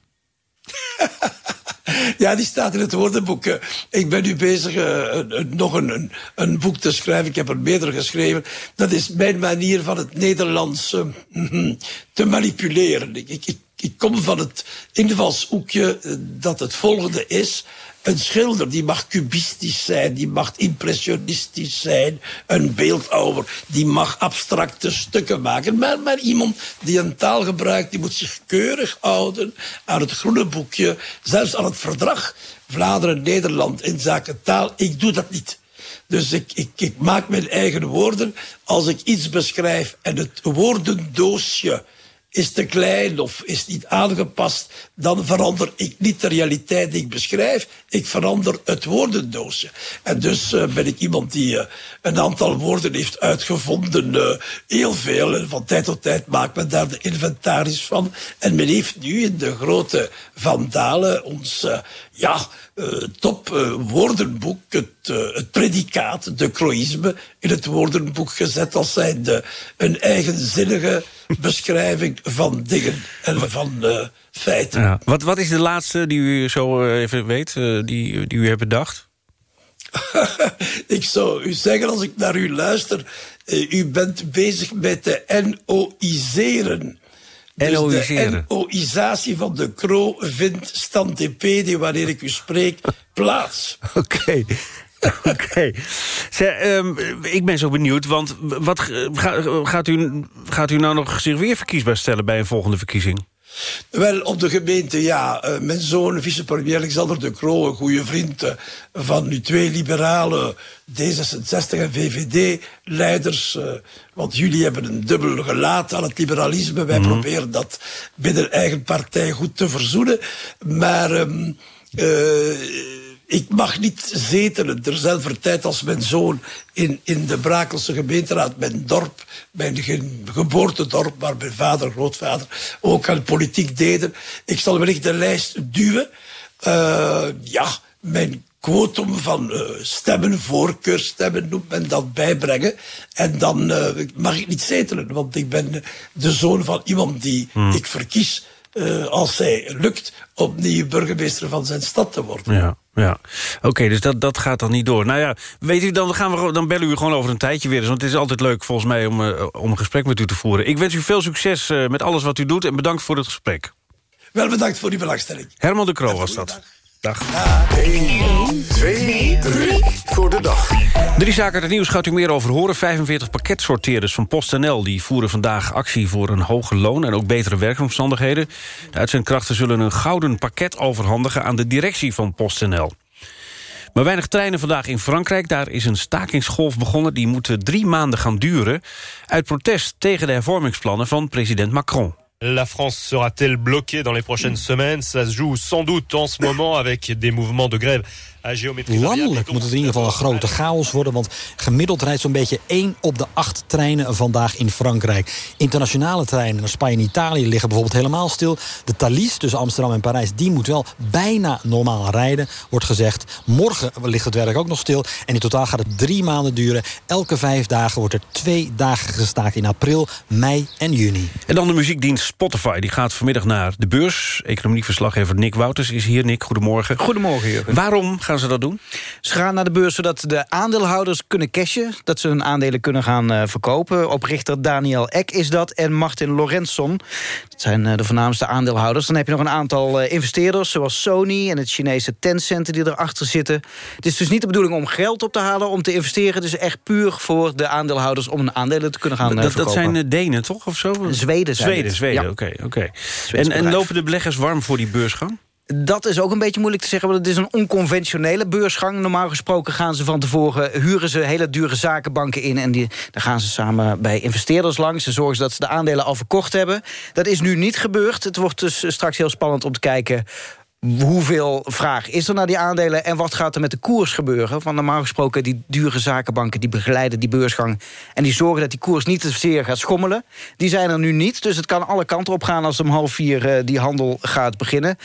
ja, die staat in het woordenboek. Ik ben nu bezig uh, nog een, een, een, boek te schrijven. Ik heb er meerdere geschreven. Dat is mijn manier van het Nederlands uh, te manipuleren. Ik, ik, ik kom van het invalshoekje dat het volgende is. Een schilder die mag cubistisch zijn, die mag impressionistisch zijn. Een beeldhouwer die mag abstracte stukken maken. Maar, maar iemand die een taal gebruikt, die moet zich keurig houden aan het groene boekje. Zelfs aan het verdrag Vlaanderen-Nederland in zaken taal. Ik doe dat niet. Dus ik, ik maak mijn eigen woorden. Als ik iets beschrijf en het woordendoosje is te klein of is niet aangepast, dan verander ik niet de realiteit die ik beschrijf. Ik verander het woordendoosje. En dus uh, ben ik iemand die uh, een aantal woorden heeft uitgevonden. Uh, heel veel. En van tijd tot tijd maakt men daar de inventaris van. En men heeft nu in de grote vandalen ons ja, top woordenboek, het, het predicaat, de croïsme, in het woordenboek gezet als zijnde een eigenzinnige beschrijving van dingen en van feiten. Ja. Wat, wat is de laatste die u zo even weet, die, die u hebt bedacht? ik zou u zeggen, als ik naar u luister... u bent bezig met te NOIseren. Dus de NOisatie van de Kro vindt standepedie, wanneer ik u spreek, plaats. Oké. Okay. Oké. Okay. Um, ik ben zo benieuwd, want wat, ga, gaat, u, gaat u nou nog zich weer verkiesbaar stellen... bij een volgende verkiezing? Wel, op de gemeente, ja. Uh, mijn zoon, vicepremier Alexander de Croo... een goede vriend uh, van nu twee liberale D66 en VVD-leiders. Uh, want jullie hebben een dubbel gelaat aan het liberalisme. Wij mm -hmm. proberen dat binnen eigen partij goed te verzoenen. Maar... Um, ik mag niet zetelen terzelfde tijd als mijn zoon in, in de Brakelse gemeenteraad, mijn dorp, mijn ge geboortedorp, waar mijn vader en grootvader ook aan politiek deden. Ik zal wellicht de lijst duwen. Uh, ja, mijn quotum van uh, stemmen, voorkeurstemmen noemt men dat bijbrengen. En dan uh, mag ik niet zetelen, want ik ben de zoon van iemand die hmm. ik verkies als zij lukt opnieuw burgemeester van zijn stad te worden. Ja. Ja, oké, okay, dus dat, dat gaat dan niet door. Nou ja, weet u, dan, gaan we, dan bellen we u gewoon over een tijdje weer eens. Want het is altijd leuk volgens mij om, uh, om een gesprek met u te voeren. Ik wens u veel succes uh, met alles wat u doet en bedankt voor het gesprek. Wel bedankt voor die belangstelling. Herman de Kroo was dat. Dag. 1, 2, 3 voor de dag. Drie zaken uit het nieuws gaat u meer over horen. 45 pakketsorteerders van PostNL die voeren vandaag actie voor een hoger loon... en ook betere werkomstandigheden. De uitzendkrachten zullen een gouden pakket overhandigen... aan de directie van PostNL. Maar weinig treinen vandaag in Frankrijk. Daar is een stakingsgolf begonnen. Die moet drie maanden gaan duren. Uit protest tegen de hervormingsplannen van president Macron. La France sera-t-elle bloquée dans les prochaines semaines Ça se joue sans doute en ce moment avec des mouvements de grève Landelijk moet het in ieder geval een grote chaos worden... want gemiddeld rijdt zo'n beetje 1 op de 8 treinen vandaag in Frankrijk. Internationale treinen naar Spanje en Italië liggen bijvoorbeeld helemaal stil. De Thalys tussen Amsterdam en Parijs die moet wel bijna normaal rijden, wordt gezegd. Morgen ligt het werk ook nog stil. En in totaal gaat het drie maanden duren. Elke vijf dagen wordt er twee dagen gestaakt in april, mei en juni. En dan de muziekdienst Spotify. Die gaat vanmiddag naar de beurs. Economieverslaggever Nick Wouters is hier. Nick, goedemorgen. Goedemorgen, Jurgen. Waarom gaan ze dat doen? Ze gaan naar de beurs zodat de aandeelhouders kunnen cashen. Dat ze hun aandelen kunnen gaan uh, verkopen. Oprichter Daniel Eck is dat en Martin Lorentzon. Dat zijn uh, de voornaamste aandeelhouders. Dan heb je nog een aantal uh, investeerders zoals Sony en het Chinese Tencent die erachter zitten. Het is dus niet de bedoeling om geld op te halen, om te investeren. Het is echt puur voor de aandeelhouders om hun aandelen te kunnen gaan dat, verkopen. Dat zijn Denen toch? Of zo? Zweden zijn Zweden, Zweden, oké. Okay. en, en lopen de beleggers warm voor die beursgang? Dat is ook een beetje moeilijk te zeggen, want het is een onconventionele beursgang. Normaal gesproken gaan ze van tevoren, huren ze hele dure zakenbanken in... en die, dan gaan ze samen bij investeerders langs. Ze zorgen dat ze de aandelen al verkocht hebben. Dat is nu niet gebeurd. Het wordt dus straks heel spannend om te kijken hoeveel vraag is er naar die aandelen... en wat gaat er met de koers gebeuren? Want normaal gesproken, die dure zakenbanken... die begeleiden die beursgang en die zorgen dat die koers niet te zeer gaat schommelen. Die zijn er nu niet, dus het kan alle kanten op gaan... als om half vier uh, die handel gaat beginnen.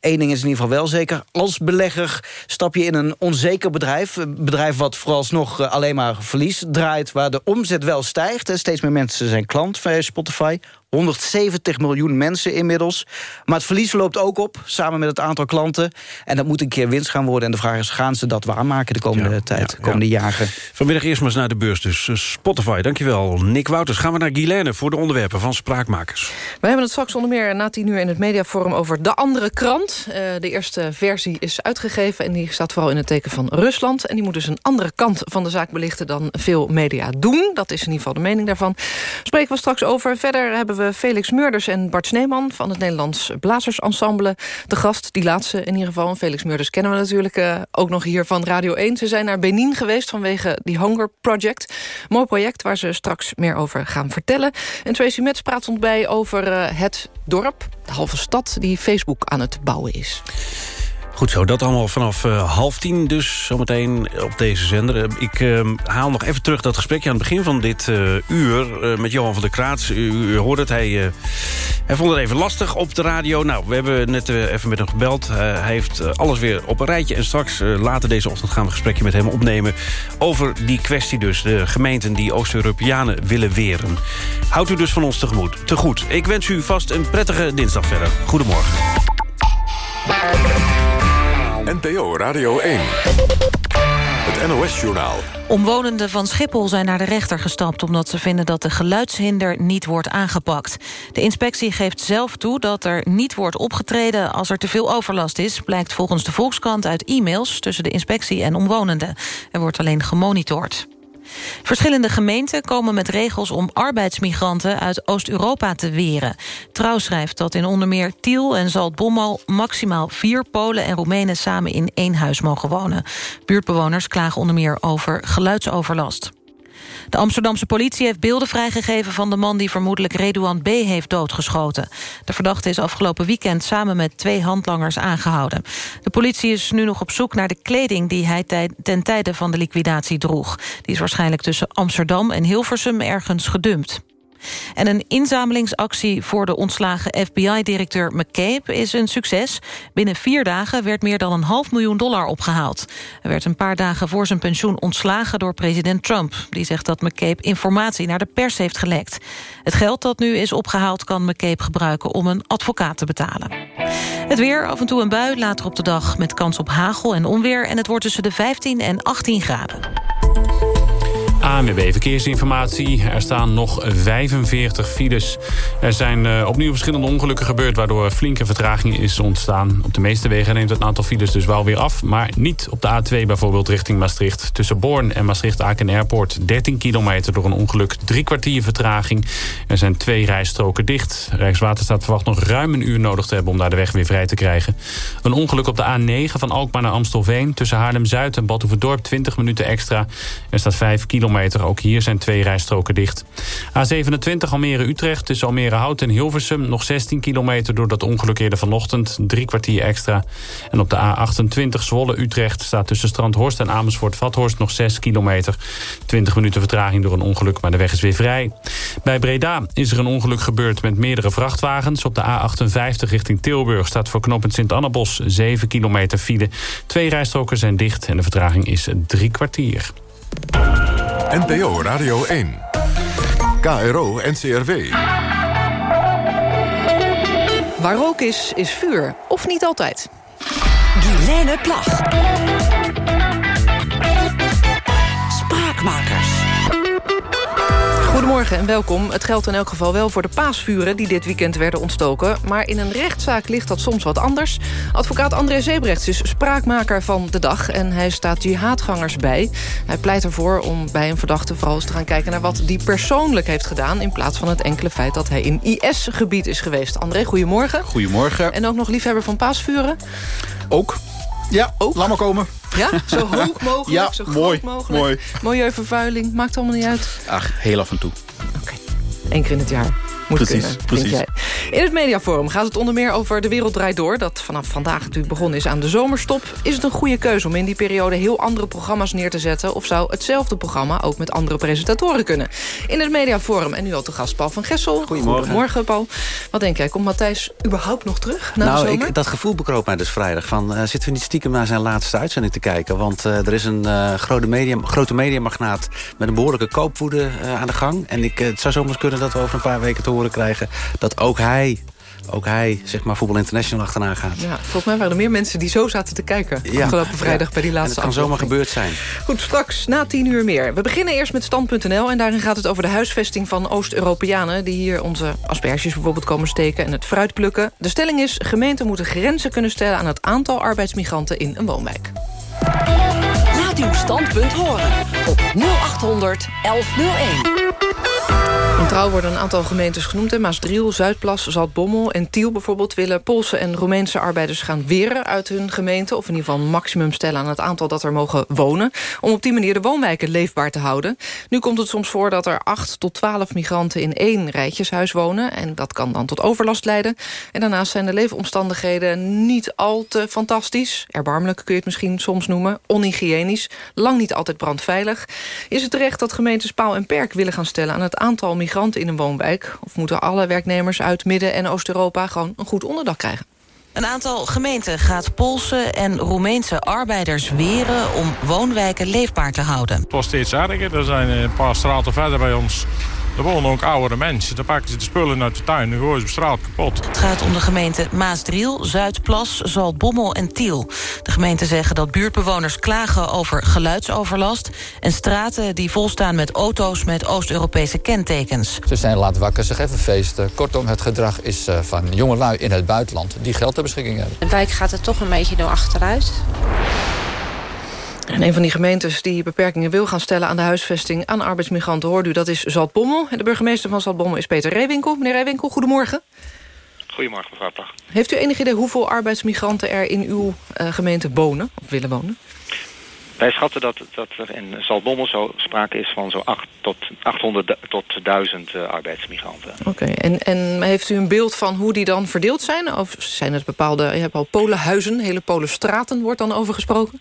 Eén ding is in ieder geval wel zeker. Als belegger stap je in een onzeker bedrijf. Een bedrijf wat vooralsnog uh, alleen maar verlies draait... waar de omzet wel stijgt. Steeds meer mensen zijn klant van Spotify. 170 miljoen mensen inmiddels. Maar het verlies loopt ook op, samen met het aantal klanten. En dat moet een keer winst gaan worden. En de vraag is, gaan ze dat waarmaken de komende ja, tijd, de komende ja. jaren? Vanmiddag eerst maar eens naar de beurs dus. Spotify, dankjewel. Nick Wouters, gaan we naar Guilaine voor de onderwerpen van Spraakmakers. We hebben het straks onder meer na tien uur in het mediaforum over de andere krant. Uh, de eerste versie is uitgegeven en die staat vooral in het teken van Rusland. En die moet dus een andere kant van de zaak belichten dan veel media doen. Dat is in ieder geval de mening daarvan. Spreken we straks over. Verder hebben we Felix Meurders en Bart Sneeman... van het Nederlands Blazersensemble. De gast, die laatste in ieder geval. Felix Meurders kennen we natuurlijk uh, ook nog hier van Radio 1. Ze zijn naar Benin geweest vanwege die Hunger Project. Mooi project waar ze straks meer over gaan vertellen. En Tracy Metz praat ons bij over uh, het dorp, de halve stad... die Facebook aan het bouwen is. Goed zo, dat allemaal vanaf uh, half tien dus zometeen op deze zender. Uh, ik uh, haal nog even terug dat gesprekje aan het begin van dit uur... met Johan van der Kraats. U, u hoorde het, hij, hij vond het even lastig op de radio. Nou, we hebben net even met hem gebeld. hij heeft alles weer op een rijtje. En straks, later deze ochtend, gaan we een gesprekje met hem opnemen... over die kwestie dus, de gemeenten die Oost-Europeanen willen weren. Houdt u dus van ons tegemoet. Te goed. Ik wens u vast een prettige dinsdag verder. Goedemorgen. NPO Radio 1. Het NOS-journaal. Omwonenden van Schiphol zijn naar de rechter gestapt... omdat ze vinden dat de geluidshinder niet wordt aangepakt. De inspectie geeft zelf toe dat er niet wordt opgetreden... als er te veel overlast is, blijkt volgens de Volkskrant uit e-mails... tussen de inspectie en omwonenden. Er wordt alleen gemonitord. Verschillende gemeenten komen met regels om arbeidsmigranten uit Oost-Europa te weren. Trouw schrijft dat in onder meer Tiel en Zaltbommel maximaal vier Polen en Roemenen samen in één huis mogen wonen. Buurtbewoners klagen onder meer over geluidsoverlast. De Amsterdamse politie heeft beelden vrijgegeven van de man... die vermoedelijk Redouan B. heeft doodgeschoten. De verdachte is afgelopen weekend samen met twee handlangers aangehouden. De politie is nu nog op zoek naar de kleding... die hij ten tijde van de liquidatie droeg. Die is waarschijnlijk tussen Amsterdam en Hilversum ergens gedumpt. En een inzamelingsactie voor de ontslagen FBI-directeur McCabe is een succes. Binnen vier dagen werd meer dan een half miljoen dollar opgehaald. Hij werd een paar dagen voor zijn pensioen ontslagen door president Trump. Die zegt dat McCabe informatie naar de pers heeft gelekt. Het geld dat nu is opgehaald kan McCabe gebruiken om een advocaat te betalen. Het weer, af en toe een bui, later op de dag met kans op hagel en onweer... en het wordt tussen de 15 en 18 graden. ANWB Verkeersinformatie. Er staan nog 45 files. Er zijn uh, opnieuw verschillende ongelukken gebeurd... waardoor flinke vertraging is ontstaan. Op de meeste wegen neemt het aantal files dus wel weer af... maar niet op de A2 bijvoorbeeld richting Maastricht. Tussen Born en Maastricht-Aken Airport 13 kilometer door een ongeluk. Drie kwartier vertraging. Er zijn twee rijstroken dicht. Rijkswaterstaat verwacht nog ruim een uur nodig te hebben... om daar de weg weer vrij te krijgen. Een ongeluk op de A9 van Alkmaar naar Amstelveen... tussen Haarlem-Zuid en Badhoevedorp 20 minuten extra. Er staat 5 ook hier zijn twee rijstroken dicht. A27 Almere-Utrecht tussen Almere-Hout en Hilversum... nog 16 kilometer door dat ongeluk eerder vanochtend. Drie kwartier extra. En op de A28 Zwolle-Utrecht staat tussen Strandhorst en Amersfoort-Vathorst... nog 6 kilometer. 20 minuten vertraging door een ongeluk, maar de weg is weer vrij. Bij Breda is er een ongeluk gebeurd met meerdere vrachtwagens. Op de A58 richting Tilburg staat voor knooppunt Sint-Annabos 7 kilometer file. Twee rijstroken zijn dicht en de vertraging is drie kwartier. NPO Radio 1. KRO NCRW. Waar rook is, is vuur. Of niet altijd. Guilaine Plag. Spraakmakers. Goedemorgen en welkom. Het geldt in elk geval wel voor de paasvuren... die dit weekend werden ontstoken. Maar in een rechtszaak ligt dat soms wat anders. Advocaat André Zebrechts is spraakmaker van de dag... en hij staat jihadgangers bij. Hij pleit ervoor om bij een verdachte vooral eens te gaan kijken... naar wat die persoonlijk heeft gedaan... in plaats van het enkele feit dat hij in IS-gebied is geweest. André, goedemorgen. Goedemorgen. En ook nog liefhebber van paasvuren? Ook. Ja, ook. laat maar komen. Ja, zo hoog mogelijk, ja, zo mooi, groot mogelijk. Mooi. Milieuvervuiling, maakt allemaal niet uit. Ach, heel af en toe. Oké, okay. Eén keer in het jaar. Moet precies, kunnen, precies. Jij. In het Mediaforum gaat het onder meer over De Wereld Draait Door... dat vanaf vandaag natuurlijk begonnen is aan de zomerstop. Is het een goede keuze om in die periode heel andere programma's neer te zetten... of zou hetzelfde programma ook met andere presentatoren kunnen? In het Mediaforum en nu al te gast Paul van Gessel. Goedemorgen. Goedemorgen, Paul. Wat denk jij, komt Matthijs überhaupt nog terug na nou, de zomer? Ik, dat gevoel bekroop mij dus vrijdag. Van, uh, zitten we niet stiekem naar zijn laatste uitzending te kijken? Want uh, er is een uh, grote, media, grote mediamagnaat met een behoorlijke koopwoede aan de gang. En ik, het zou zomaar kunnen dat we over een paar weken te horen krijgen... dat ook hij ook hij, zeg maar, Voetbal International achterna gaat. Ja, volgens mij waren er meer mensen die zo zaten te kijken... Ja, afgelopen vrijdag ja. bij die laatste dat kan zomaar gebeurd zijn. Goed, straks na tien uur meer. We beginnen eerst met Stand.nl... en daarin gaat het over de huisvesting van Oost-Europeanen... die hier onze asperges bijvoorbeeld komen steken en het fruit plukken. De stelling is, gemeenten moeten grenzen kunnen stellen... aan het aantal arbeidsmigranten in een woonwijk. Laat uw standpunt horen op 0800 1101. In trouw worden een aantal gemeentes genoemd. Hè. Maasdriel, Zuidplas, Zaltbommel en Tiel bijvoorbeeld... willen Poolse en Roemeense arbeiders gaan weren uit hun gemeente... of in ieder geval maximum stellen aan het aantal dat er mogen wonen... om op die manier de woonwijken leefbaar te houden. Nu komt het soms voor dat er 8 tot 12 migranten in één rijtjeshuis wonen... en dat kan dan tot overlast leiden. En daarnaast zijn de leefomstandigheden niet al te fantastisch. Erbarmelijk kun je het misschien soms noemen. Onhygiënisch, lang niet altijd brandveilig. Is het terecht dat gemeentes paal en perk willen gaan stellen... aan het aantal migranten in een woonwijk? Of moeten alle werknemers uit Midden- en Oost-Europa... gewoon een goed onderdak krijgen? Een aantal gemeenten gaat Poolse en Roemeense arbeiders weren... om woonwijken leefbaar te houden. Het wordt steeds erger. Er zijn een paar straten verder bij ons. Er wonen ook oudere mensen. Dan pakken ze de spullen uit de tuin en gooien ze op straat kapot. Het gaat om de gemeenten Maasdriel, Zuidplas, Zaltbommel en Tiel. De gemeenten zeggen dat buurtbewoners klagen over geluidsoverlast... en straten die volstaan met auto's met Oost-Europese kentekens. Ze zijn laat wakker, ze geven feesten. Kortom, het gedrag is uh, van jongelui in het buitenland... die geld ter beschikking hebben. De wijk gaat er toch een beetje door achteruit. En een van die gemeentes die beperkingen wil gaan stellen... aan de huisvesting aan arbeidsmigranten, hoort u, dat is Zaltbommel. En de burgemeester van Zaltbommel is Peter Reewinkel. Meneer Reewinkel, goedemorgen. Goedemorgen, mevrouw Pach. Heeft u enig idee hoeveel arbeidsmigranten er in uw uh, gemeente wonen, of willen wonen? Wij schatten dat, dat er in Zaltbommel zo sprake is van zo'n 8 tot 800 tot 1000 uh, arbeidsmigranten. Oké, okay. en, en heeft u een beeld van hoe die dan verdeeld zijn? Of zijn het bepaalde, je hebt al Polenhuizen, hele Polenstraten wordt dan over gesproken?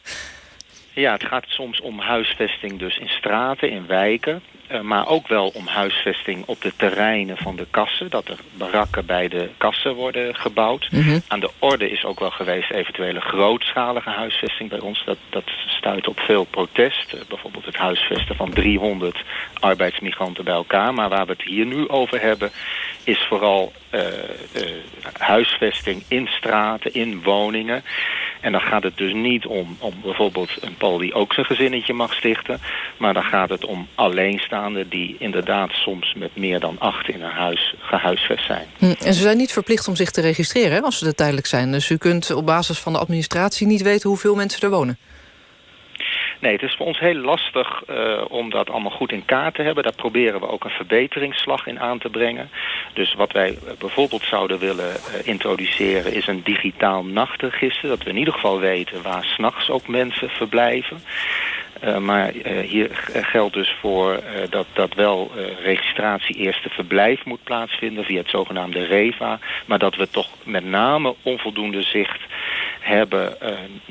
Ja, het gaat soms om huisvesting dus in straten, in wijken. Uh, maar ook wel om huisvesting op de terreinen van de kassen. Dat er barakken bij de kassen worden gebouwd. Mm -hmm. Aan de orde is ook wel geweest eventuele grootschalige huisvesting bij ons. Dat, dat stuit op veel protest. Uh, bijvoorbeeld het huisvesten van 300 arbeidsmigranten bij elkaar. Maar waar we het hier nu over hebben is vooral huisvesting in straten, in woningen. En dan gaat het dus niet om, om bijvoorbeeld een Pool die ook zijn gezinnetje mag stichten. Maar dan gaat het om alleenstaanden die inderdaad soms met meer dan acht in een huis gehuisvest zijn. Hm. En ze zijn niet verplicht om zich te registreren als ze er tijdelijk zijn. Dus u kunt op basis van de administratie niet weten hoeveel mensen er wonen. Nee, het is voor ons heel lastig uh, om dat allemaal goed in kaart te hebben. Daar proberen we ook een verbeteringsslag in aan te brengen. Dus wat wij bijvoorbeeld zouden willen uh, introduceren is een digitaal nachtregister. Dat we in ieder geval weten waar s'nachts ook mensen verblijven. Uh, maar uh, hier geldt dus voor uh, dat, dat wel registratie eerste verblijf moet plaatsvinden via het zogenaamde REVA. Maar dat we toch met name onvoldoende zicht hebben,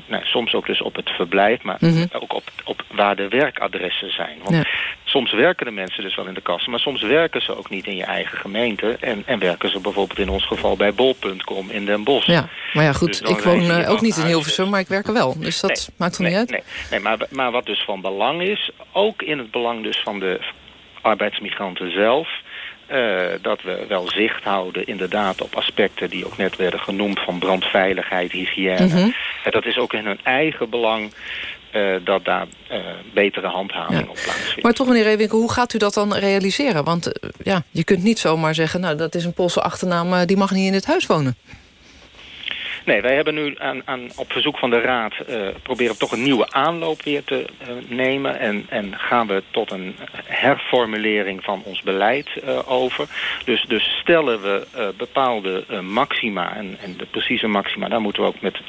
nou, soms ook dus op het verblijf, maar mm -hmm. ook op, op waar de werkadressen zijn. Want ja. soms werken de mensen dus wel in de kassen, maar soms werken ze ook niet in je eigen gemeente. En, en werken ze bijvoorbeeld in ons geval bij bol.com in Den Bosch. Ja, maar ja goed, dus ik woon ook niet in Hilversum, maar ik werk er wel. Dus dat nee, maakt er nee, niet uit. Nee, nee maar, maar wat dus van belang is, ook in het belang dus van de arbeidsmigranten zelf... Uh, dat we wel zicht houden inderdaad op aspecten die ook net werden genoemd... van brandveiligheid, hygiëne. Mm -hmm. uh, dat is ook in hun eigen belang uh, dat daar betere handhaving ja. op plaatsvindt. Maar toch, meneer Reewinkel, hoe gaat u dat dan realiseren? Want ja, je kunt niet zomaar zeggen... nou, dat is een Poolse achternaam, die mag niet in dit huis wonen. Nee, wij hebben nu aan, aan, op verzoek van de Raad uh, proberen toch een nieuwe aanloop weer te uh, nemen. En, en gaan we tot een herformulering van ons beleid uh, over. Dus, dus stellen we bepaalde maxima en, en de precieze maxima. Daar moeten we ook met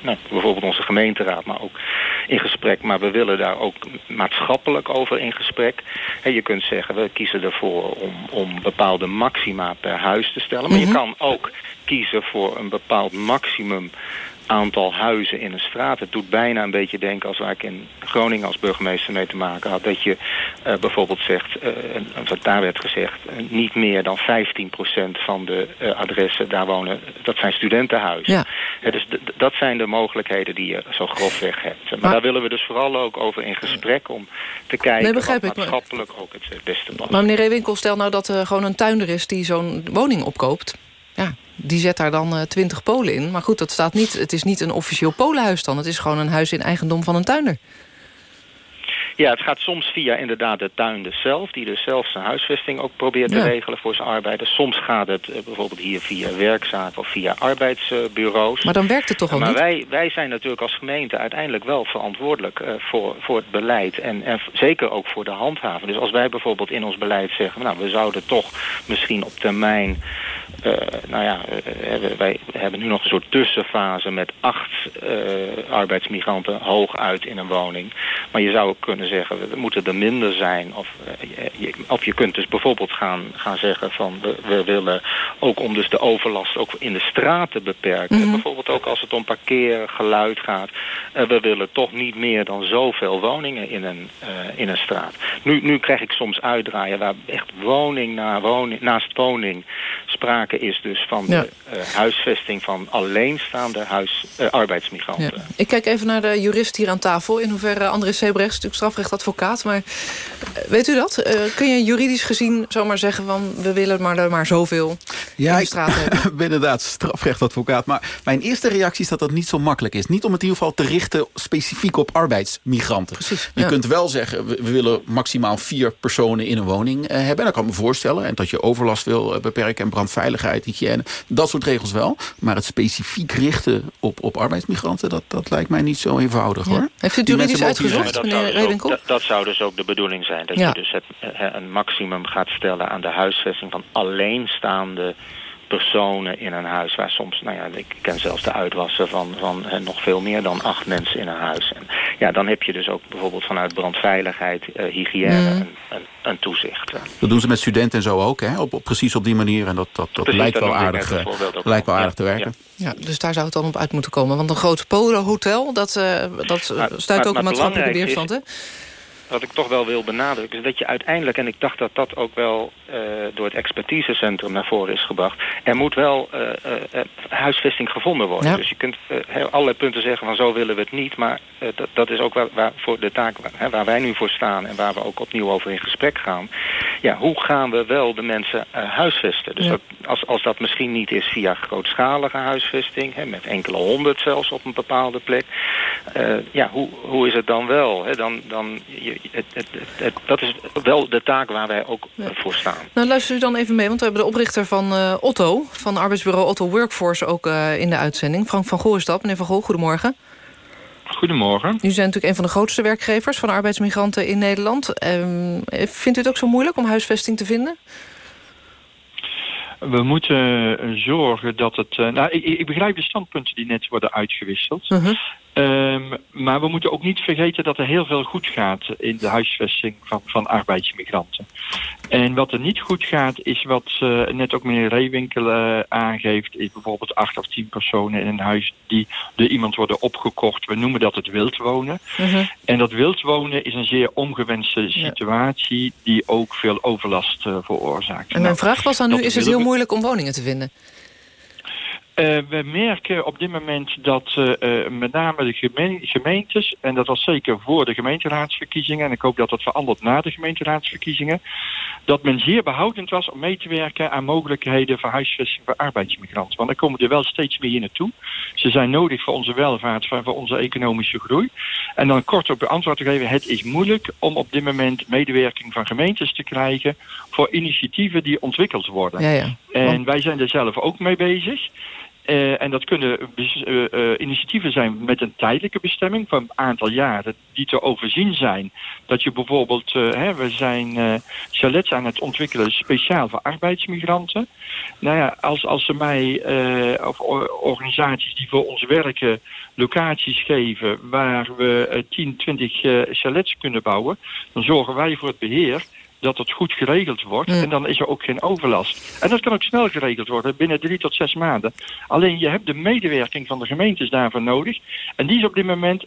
nou, bijvoorbeeld onze gemeenteraad, maar ook in gesprek. Maar we willen daar ook maatschappelijk over in gesprek. En je kunt zeggen, we kiezen ervoor om, om bepaalde maxima per huis te stellen. Maar mm -hmm. je kan ook kiezen voor een bepaald maximum aantal huizen in een straat. Het doet bijna een beetje denken als waar ik in Groningen als burgemeester mee te maken had. Dat je uh, bijvoorbeeld zegt, uh, wat daar werd gezegd, uh, niet meer dan 15% van de adressen daar wonen, dat zijn studentenhuizen. Ja. dus dat zijn de mogelijkheden die je zo grofweg hebt. Maar, maar, daar willen we dus vooral ook over in gesprek om te kijken nee, wat ik, maatschappelijk ook het beste past. Maar meneer Reewinkel, stel nou dat er gewoon een tuinder is die zo'n woning opkoopt. Ja, die zet daar dan twintig uh, Polen in. Maar goed, dat staat niet, het is niet een officieel Polenhuis dan. Het is gewoon een huis in eigendom van een tuinder. Ja, het gaat soms via inderdaad de tuinder zelf... die dus zelf zijn huisvesting ook probeert te regelen voor zijn arbeiders. Soms gaat het eh, bijvoorbeeld hier via werkzaken of via arbeidsbureaus. Maar dan werkt het toch al maar niet? wij, wij zijn natuurlijk als gemeente uiteindelijk wel verantwoordelijk eh, voor, voor het beleid. En, en zeker ook voor de handhaving. Dus als wij bijvoorbeeld in ons beleid zeggen... nou, we zouden toch misschien op termijn... eh, nou ja, eh, wij hebben nu nog een soort tussenfase met acht eh, arbeidsmigranten hooguit in een woning. Maar je zou ook kunnen zeggen, we moeten er minder zijn. Of, je, of je kunt dus bijvoorbeeld gaan, gaan zeggen van we, we willen ook om dus de overlast ook in de straat te beperken. Mhm. Bijvoorbeeld ook als het om parkeren, geluid gaat. We willen toch niet meer dan zoveel woningen in een, in een straat. Nu, nu krijg ik soms uitdraaien waar echt woning na woning, naast woning sprake is dus van Ja. de eh, huisvesting van alleenstaande huis, eh, arbeidsmigranten. Ja. Ik kijk even naar de jurist hier aan tafel. In hoeverre André Sebrechts, natuurlijk strafrechtadvocaat. Maar eh, weet u dat? Eh, kun je juridisch gezien zomaar zeggen van... we willen maar er maar zoveel Ja, in de ik straat hebben? ben inderdaad strafrechtadvocaat. Maar mijn eerste reactie is dat dat niet zo makkelijk is. Niet om het in ieder geval te richten specifiek op arbeidsmigranten. Precies, Je ja. kunt wel zeggen, we, we willen maximaal vier personen in een woning hebben. En dat kan ik me voorstellen. En dat je overlast wil beperken en brandveiligheid, hygiëne. Dat soort regels wel. Maar het specifiek richten op, op arbeidsmigranten... Dat, dat lijkt mij niet zo eenvoudig, hoor. Heeft u het Die juridisch uitgezocht, meneer dat, zou dus ook, Redenkool? dat, dat zou dus ook de bedoeling zijn. Dat Ja. je dus het, eh, een maximum gaat stellen aan de huisvesting van alleenstaande personen in een huis. Waar soms, nou ja, ik ken zelfs de uitwassen van, van eh, nog veel meer dan acht mensen in een huis. En ja, dan heb je dus ook bijvoorbeeld vanuit brandveiligheid, eh, hygiëne, Mm. een, een, een toezicht. eh. Dat doen ze met studenten en zo ook, hè? Op, op, precies op die manier. En dat, dat, dat Precies, lijkt dat wel aardig, lijkt wel al. aardig te werken. Ja, dus daar zou het dan op uit moeten komen. Want een groot polenhotel, dat, eh dat Maar- stuit maar- ook maar een maatschappelijke weerstand, hè? Wat ik toch wel wil benadrukken is dat je uiteindelijk, en ik dacht dat dat ook wel eh, door het expertisecentrum naar voren is gebracht, er moet wel eh, eh, huisvesting gevonden worden. Ja. Dus je kunt allerlei punten zeggen van zo willen we het niet, maar dat, dat is ook waar, waar voor de taak waar, hè, waar wij nu voor staan en waar we ook opnieuw over in gesprek gaan. Ja, hoe gaan we wel de mensen huisvesten? Dus Ja. dat, als, als dat misschien niet is via grootschalige huisvesting, hè, met enkele honderd zelfs op een bepaalde plek, ja, hoe, hoe is het dan wel? Hè? Dan, dan, je, het, het, het, het- dat is wel de taak waar wij ook eh, voor staan. Nou, luister u dan even mee, want we hebben de oprichter van eh, Otto... van arbeidsbureau Otto Workforce ook eh, in de uitzending. Frank van Gool is dat. Meneer van Gool, goedemorgen. Goedemorgen. U zijn natuurlijk een van de grootste werkgevers van arbeidsmigranten in Nederland. Ehm, vindt u het ook zo moeilijk om huisvesting te vinden? We moeten zorgen dat het... eh, nou, ik, ik begrijp de standpunten die net worden uitgewisseld. Mhm. Ehm, maar we moeten ook niet vergeten dat er heel veel goed gaat in de huisvesting van, van arbeidsmigranten. En wat er niet goed gaat is wat eh, net ook meneer Reewinkel eh, aangeeft, is bijvoorbeeld acht of tien personen in een huis die door iemand worden opgekocht. We noemen dat het wildwonen. Mhm. En dat wildwonen is een zeer ongewenste situatie die ook veel overlast eh, veroorzaakt. En mijn vraag was dan nu, dat is het heel moeilijk om woningen te vinden? Eh, we merken op dit moment dat eh, eh, met name de gemeen- gemeentes, en dat was zeker voor de gemeenteraadsverkiezingen, en ik hoop dat dat verandert na de gemeenteraadsverkiezingen, dat men zeer behoudend was om mee te werken aan mogelijkheden voor huisvesting voor arbeidsmigranten. Want er komen er wel steeds meer hier naartoe. Ze zijn nodig voor onze welvaart, voor voor onze economische groei. En dan kort op uw antwoord te geven, het is moeilijk om op dit moment medewerking van gemeentes te krijgen voor initiatieven die ontwikkeld worden. Ja, ja. En wij zijn er zelf ook mee bezig. Eh, en dat kunnen eh, eh, initiatieven zijn met een tijdelijke bestemming van een aantal jaren die te overzien zijn. Dat je bijvoorbeeld, hè, we zijn chalets aan het ontwikkelen speciaal voor arbeidsmigranten. Nou ja, als, als ze mij of organisaties die voor ons werken locaties geven waar we eh, 10, 20 eh, chalets kunnen bouwen, dan zorgen wij voor het beheer dat het goed geregeld wordt. En dan is er ook geen overlast. En dat kan ook snel geregeld worden, binnen drie tot zes maanden. Alleen je hebt de medewerking van de gemeentes daarvoor nodig. En die is op dit moment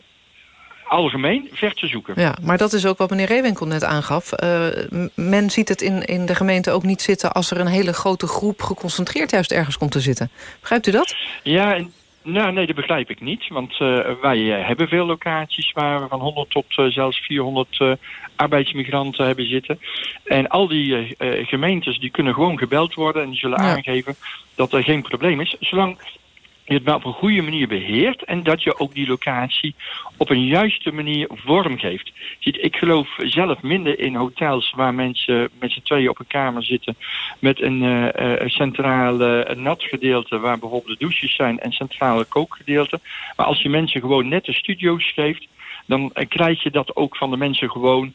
algemeen ver te zoeken. Ja, maar dat is ook wat meneer Reewinkel net aangaf. Eh, men ziet het in, in de gemeente ook niet zitten... als er een hele grote groep geconcentreerd juist ergens komt te zitten. Begrijpt u dat? Ja, en, nou, nee, dat begrijp ik niet. Want eh, wij eh, hebben veel locaties waar we van 100 tot eh, zelfs 400 eh, arbeidsmigranten hebben zitten. En al die gemeentes die kunnen gewoon gebeld worden en die zullen Ja. aangeven dat er geen probleem is. Zolang je het op een goede manier beheert en dat je ook die locatie op een juiste manier vormgeeft. Ziet, ik geloof zelf minder in hotels waar mensen met z'n tweeën op een kamer zitten met een uh, uh, centrale nat gedeelte waar bijvoorbeeld de douches zijn en centrale kookgedeelte. Maar als je mensen gewoon nette studio's geeft, dan uh, krijg je dat ook van de mensen gewoon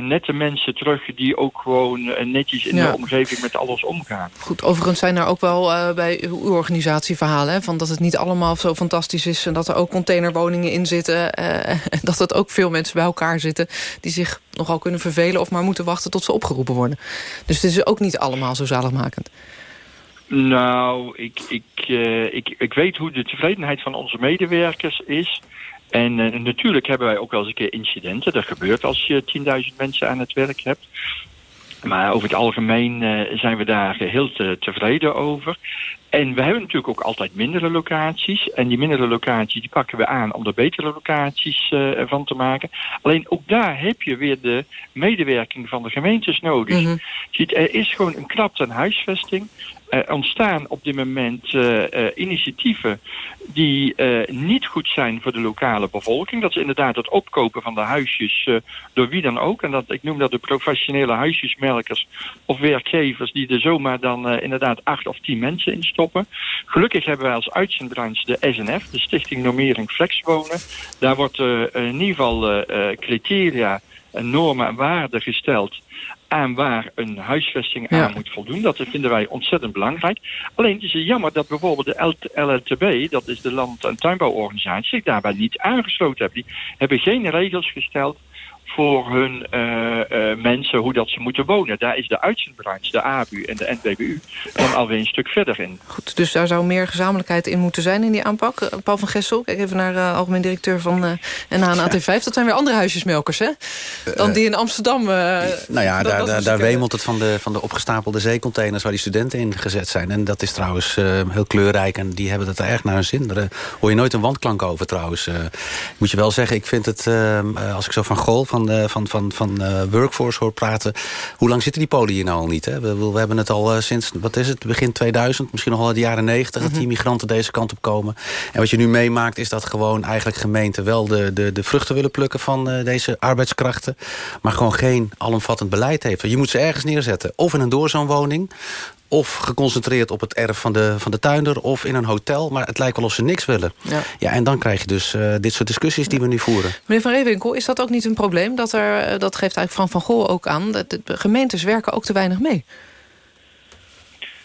nette mensen terug die ook gewoon netjes in Ja. de omgeving met alles omgaan. Goed, overigens zijn er ook wel eh, bij uw organisatie verhalen... Hè, van dat het niet allemaal zo fantastisch is... en dat er ook containerwoningen in zitten... eh, en dat het ook veel mensen bij elkaar zitten... die zich nogal kunnen vervelen of maar moeten wachten tot ze opgeroepen worden. Dus het is ook niet allemaal zo zaligmakend. Nou, ik, ik, eh, ik, ik weet hoe de tevredenheid van onze medewerkers is. En eh, natuurlijk hebben wij ook wel eens een keer incidenten. Dat gebeurt als je 10.000 mensen aan het werk hebt. Maar over het algemeen eh, zijn we daar heel te, tevreden over. En we hebben natuurlijk ook altijd mindere locaties. En die mindere locaties die pakken we aan om er betere locaties eh, van te maken. Alleen ook daar heb je weer de medewerking van de gemeentes nodig. Ziet, er is gewoon een klap aan huisvesting. Er ontstaan op dit moment eh, eh, initiatieven die niet goed zijn voor de lokale bevolking. Dat is inderdaad het opkopen van de huisjes door wie dan ook. En dat, ik noem dat de professionele huisjesmelkers of werkgevers die er zomaar dan inderdaad acht of tien mensen in stoppen. Gelukkig hebben wij als uitzendbranche de SNF, de Stichting Normering Flexwonen. Daar wordt eh, in ieder geval eh, criteria en normen en waarden gesteld aan waar een huisvesting Ja. aan moet voldoen. Dat vinden wij ontzettend belangrijk. Alleen het is jammer dat bijvoorbeeld de LT LLTB, dat is de Land- en Tuinbouworganisatie, zich daarbij niet aangesloten hebben. Die hebben geen regels gesteld voor hun eh, eh, mensen hoe dat ze moeten wonen. Daar is de uitzendbranche, de ABU en de NBBU dan alweer een stuk verder in. Goed, dus daar zou meer gezamenlijkheid in moeten zijn in die aanpak. Eh, Paul van Gessel, kijk even naar uh, algemeen directeur van uh, NH en AT5. Dat zijn weer andere huisjesmelkers, hè? Dan die in Amsterdam... Uh, nou ja, daar, daar, wemelt het van de, van de opgestapelde zeecontainers... waar die studenten in gezet zijn. En dat is trouwens uh, heel kleurrijk en die hebben het er echt naar hun zin. Daar hoor je nooit een wandklank over trouwens. Uh, moet je wel zeggen, ik vind het... Uh, als ik zo van Gol, van, uh, van, van, van uh, Workforce hoor praten... hoe lang zitten die polen hier nou al niet? Hè? We, we hebben het al uh, sinds, wat is het, begin 2000... misschien nog uit de jaren 90 mm -hmm. dat die migranten deze kant op komen. En wat je nu meemaakt is dat gewoon eigenlijk gemeenten... wel de, de, de vruchten willen plukken van uh, deze arbeidskrachten... maar gewoon geen alomvattend beleid heeft. Je moet ze ergens neerzetten. Of in een doorzoonwoning of geconcentreerd op het erf van de, van de tuinder... of in een hotel, maar het lijkt wel of ze niks willen. Ja, ja en dan krijg je dus uh, dit soort discussies die we nu voeren. Meneer Van Reewinkel, is dat ook niet een probleem? Dat, er, eh, dat geeft eigenlijk Van Van Gol ook aan. Dat de gemeentes werken ook te weinig mee.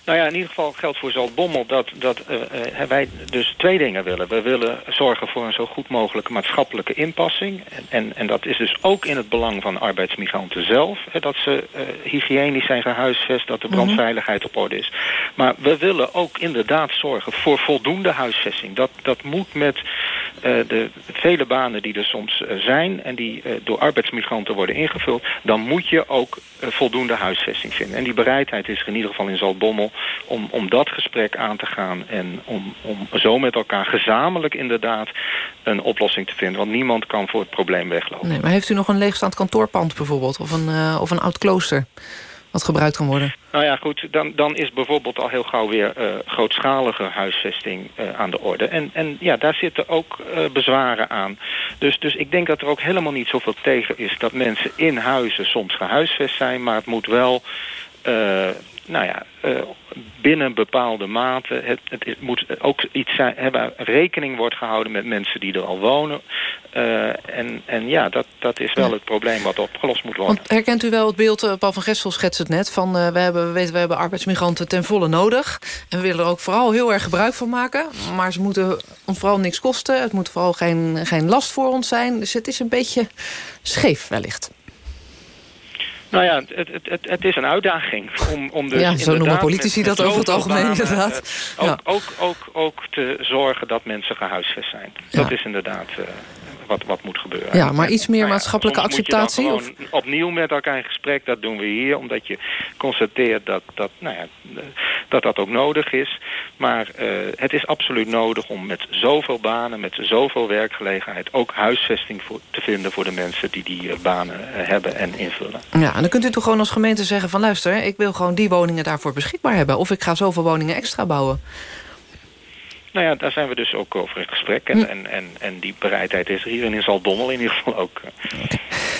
Nou ja, in ieder geval geldt voor Zaltbommel dat, dat uh, wij dus twee dingen willen. We willen zorgen voor een zo goed mogelijke maatschappelijke inpassing. En, en, en dat is dus ook in het belang van arbeidsmigranten zelf. Hè, dat ze uh, hygiënisch zijn gehuisvest, dat de brandveiligheid op orde is. Maar we willen ook inderdaad zorgen voor voldoende huisvesting. Dat, dat moet met de vele banen die er soms zijn... en die door arbeidsmigranten worden ingevuld... dan moet je ook voldoende huisvesting vinden. En die bereidheid is er in ieder geval in Zaltbommel om, om dat gesprek aan te gaan en om, om zo met elkaar gezamenlijk inderdaad een oplossing te vinden. Want niemand kan voor het probleem weglopen. Nee, maar heeft u nog een leegstaand kantoorpand bijvoorbeeld? Of een, of een oud klooster wat gebruikt kan worden? Nou ja, goed, dan, dan is bijvoorbeeld al heel gauw weer uh, grootschalige huisvesting uh, aan de orde. En, en ja, daar zitten ook uh, bezwaren aan. Dus, dus ik denk dat er ook helemaal niet zoveel tegen is dat mensen in huizen soms gehuisvest zijn, maar het moet wel nou ja, uh, binnen bepaalde mate. Het, het, moet ook iets zijn, hebben, rekening wordt gehouden met mensen die er al wonen. Uh, en, en ja, dat, dat is wel ja. het probleem wat opgelost moet worden. Want herkent u wel het beeld, uh, Paul van Gestel schetst het net... van uh, we, hebben, we weten, we hebben arbeidsmigranten ten volle nodig. En we willen er ook vooral heel erg gebruik van maken. Maar ze moeten ons vooral niks kosten. Het moet vooral geen, geen last voor ons zijn. Dus het is een beetje scheef wellicht. Nou ja, het, het, het, is een uitdaging om, om dus Ja, zo noemen politici dat over het algemeen banen, inderdaad. Uh, ja. ook, ook, ook, ook te zorgen dat mensen gehuisvest zijn. Ja. Dat is inderdaad uh, wat, wat moet gebeuren. Ja, maar iets meer nou ja, maatschappelijke acceptatie? Of? opnieuw met elkaar in gesprek, dat doen we hier. Omdat je constateert dat dat, nou ja, dat, dat ook nodig is. Maar uh, het is absoluut nodig om met zoveel banen, met zoveel werkgelegenheid... ook huisvesting voor, te vinden voor de mensen die die uh, banen hebben en invullen. Ja, en dan kunt u toch gewoon als gemeente zeggen van... luister, ik wil gewoon die woningen daarvoor beschikbaar hebben. Of ik ga zoveel woningen extra bouwen. Nou ja, daar zijn we dus ook over in gesprek. En, en, en, en die bereidheid is er hier en in Zaltbommel in ieder geval ook.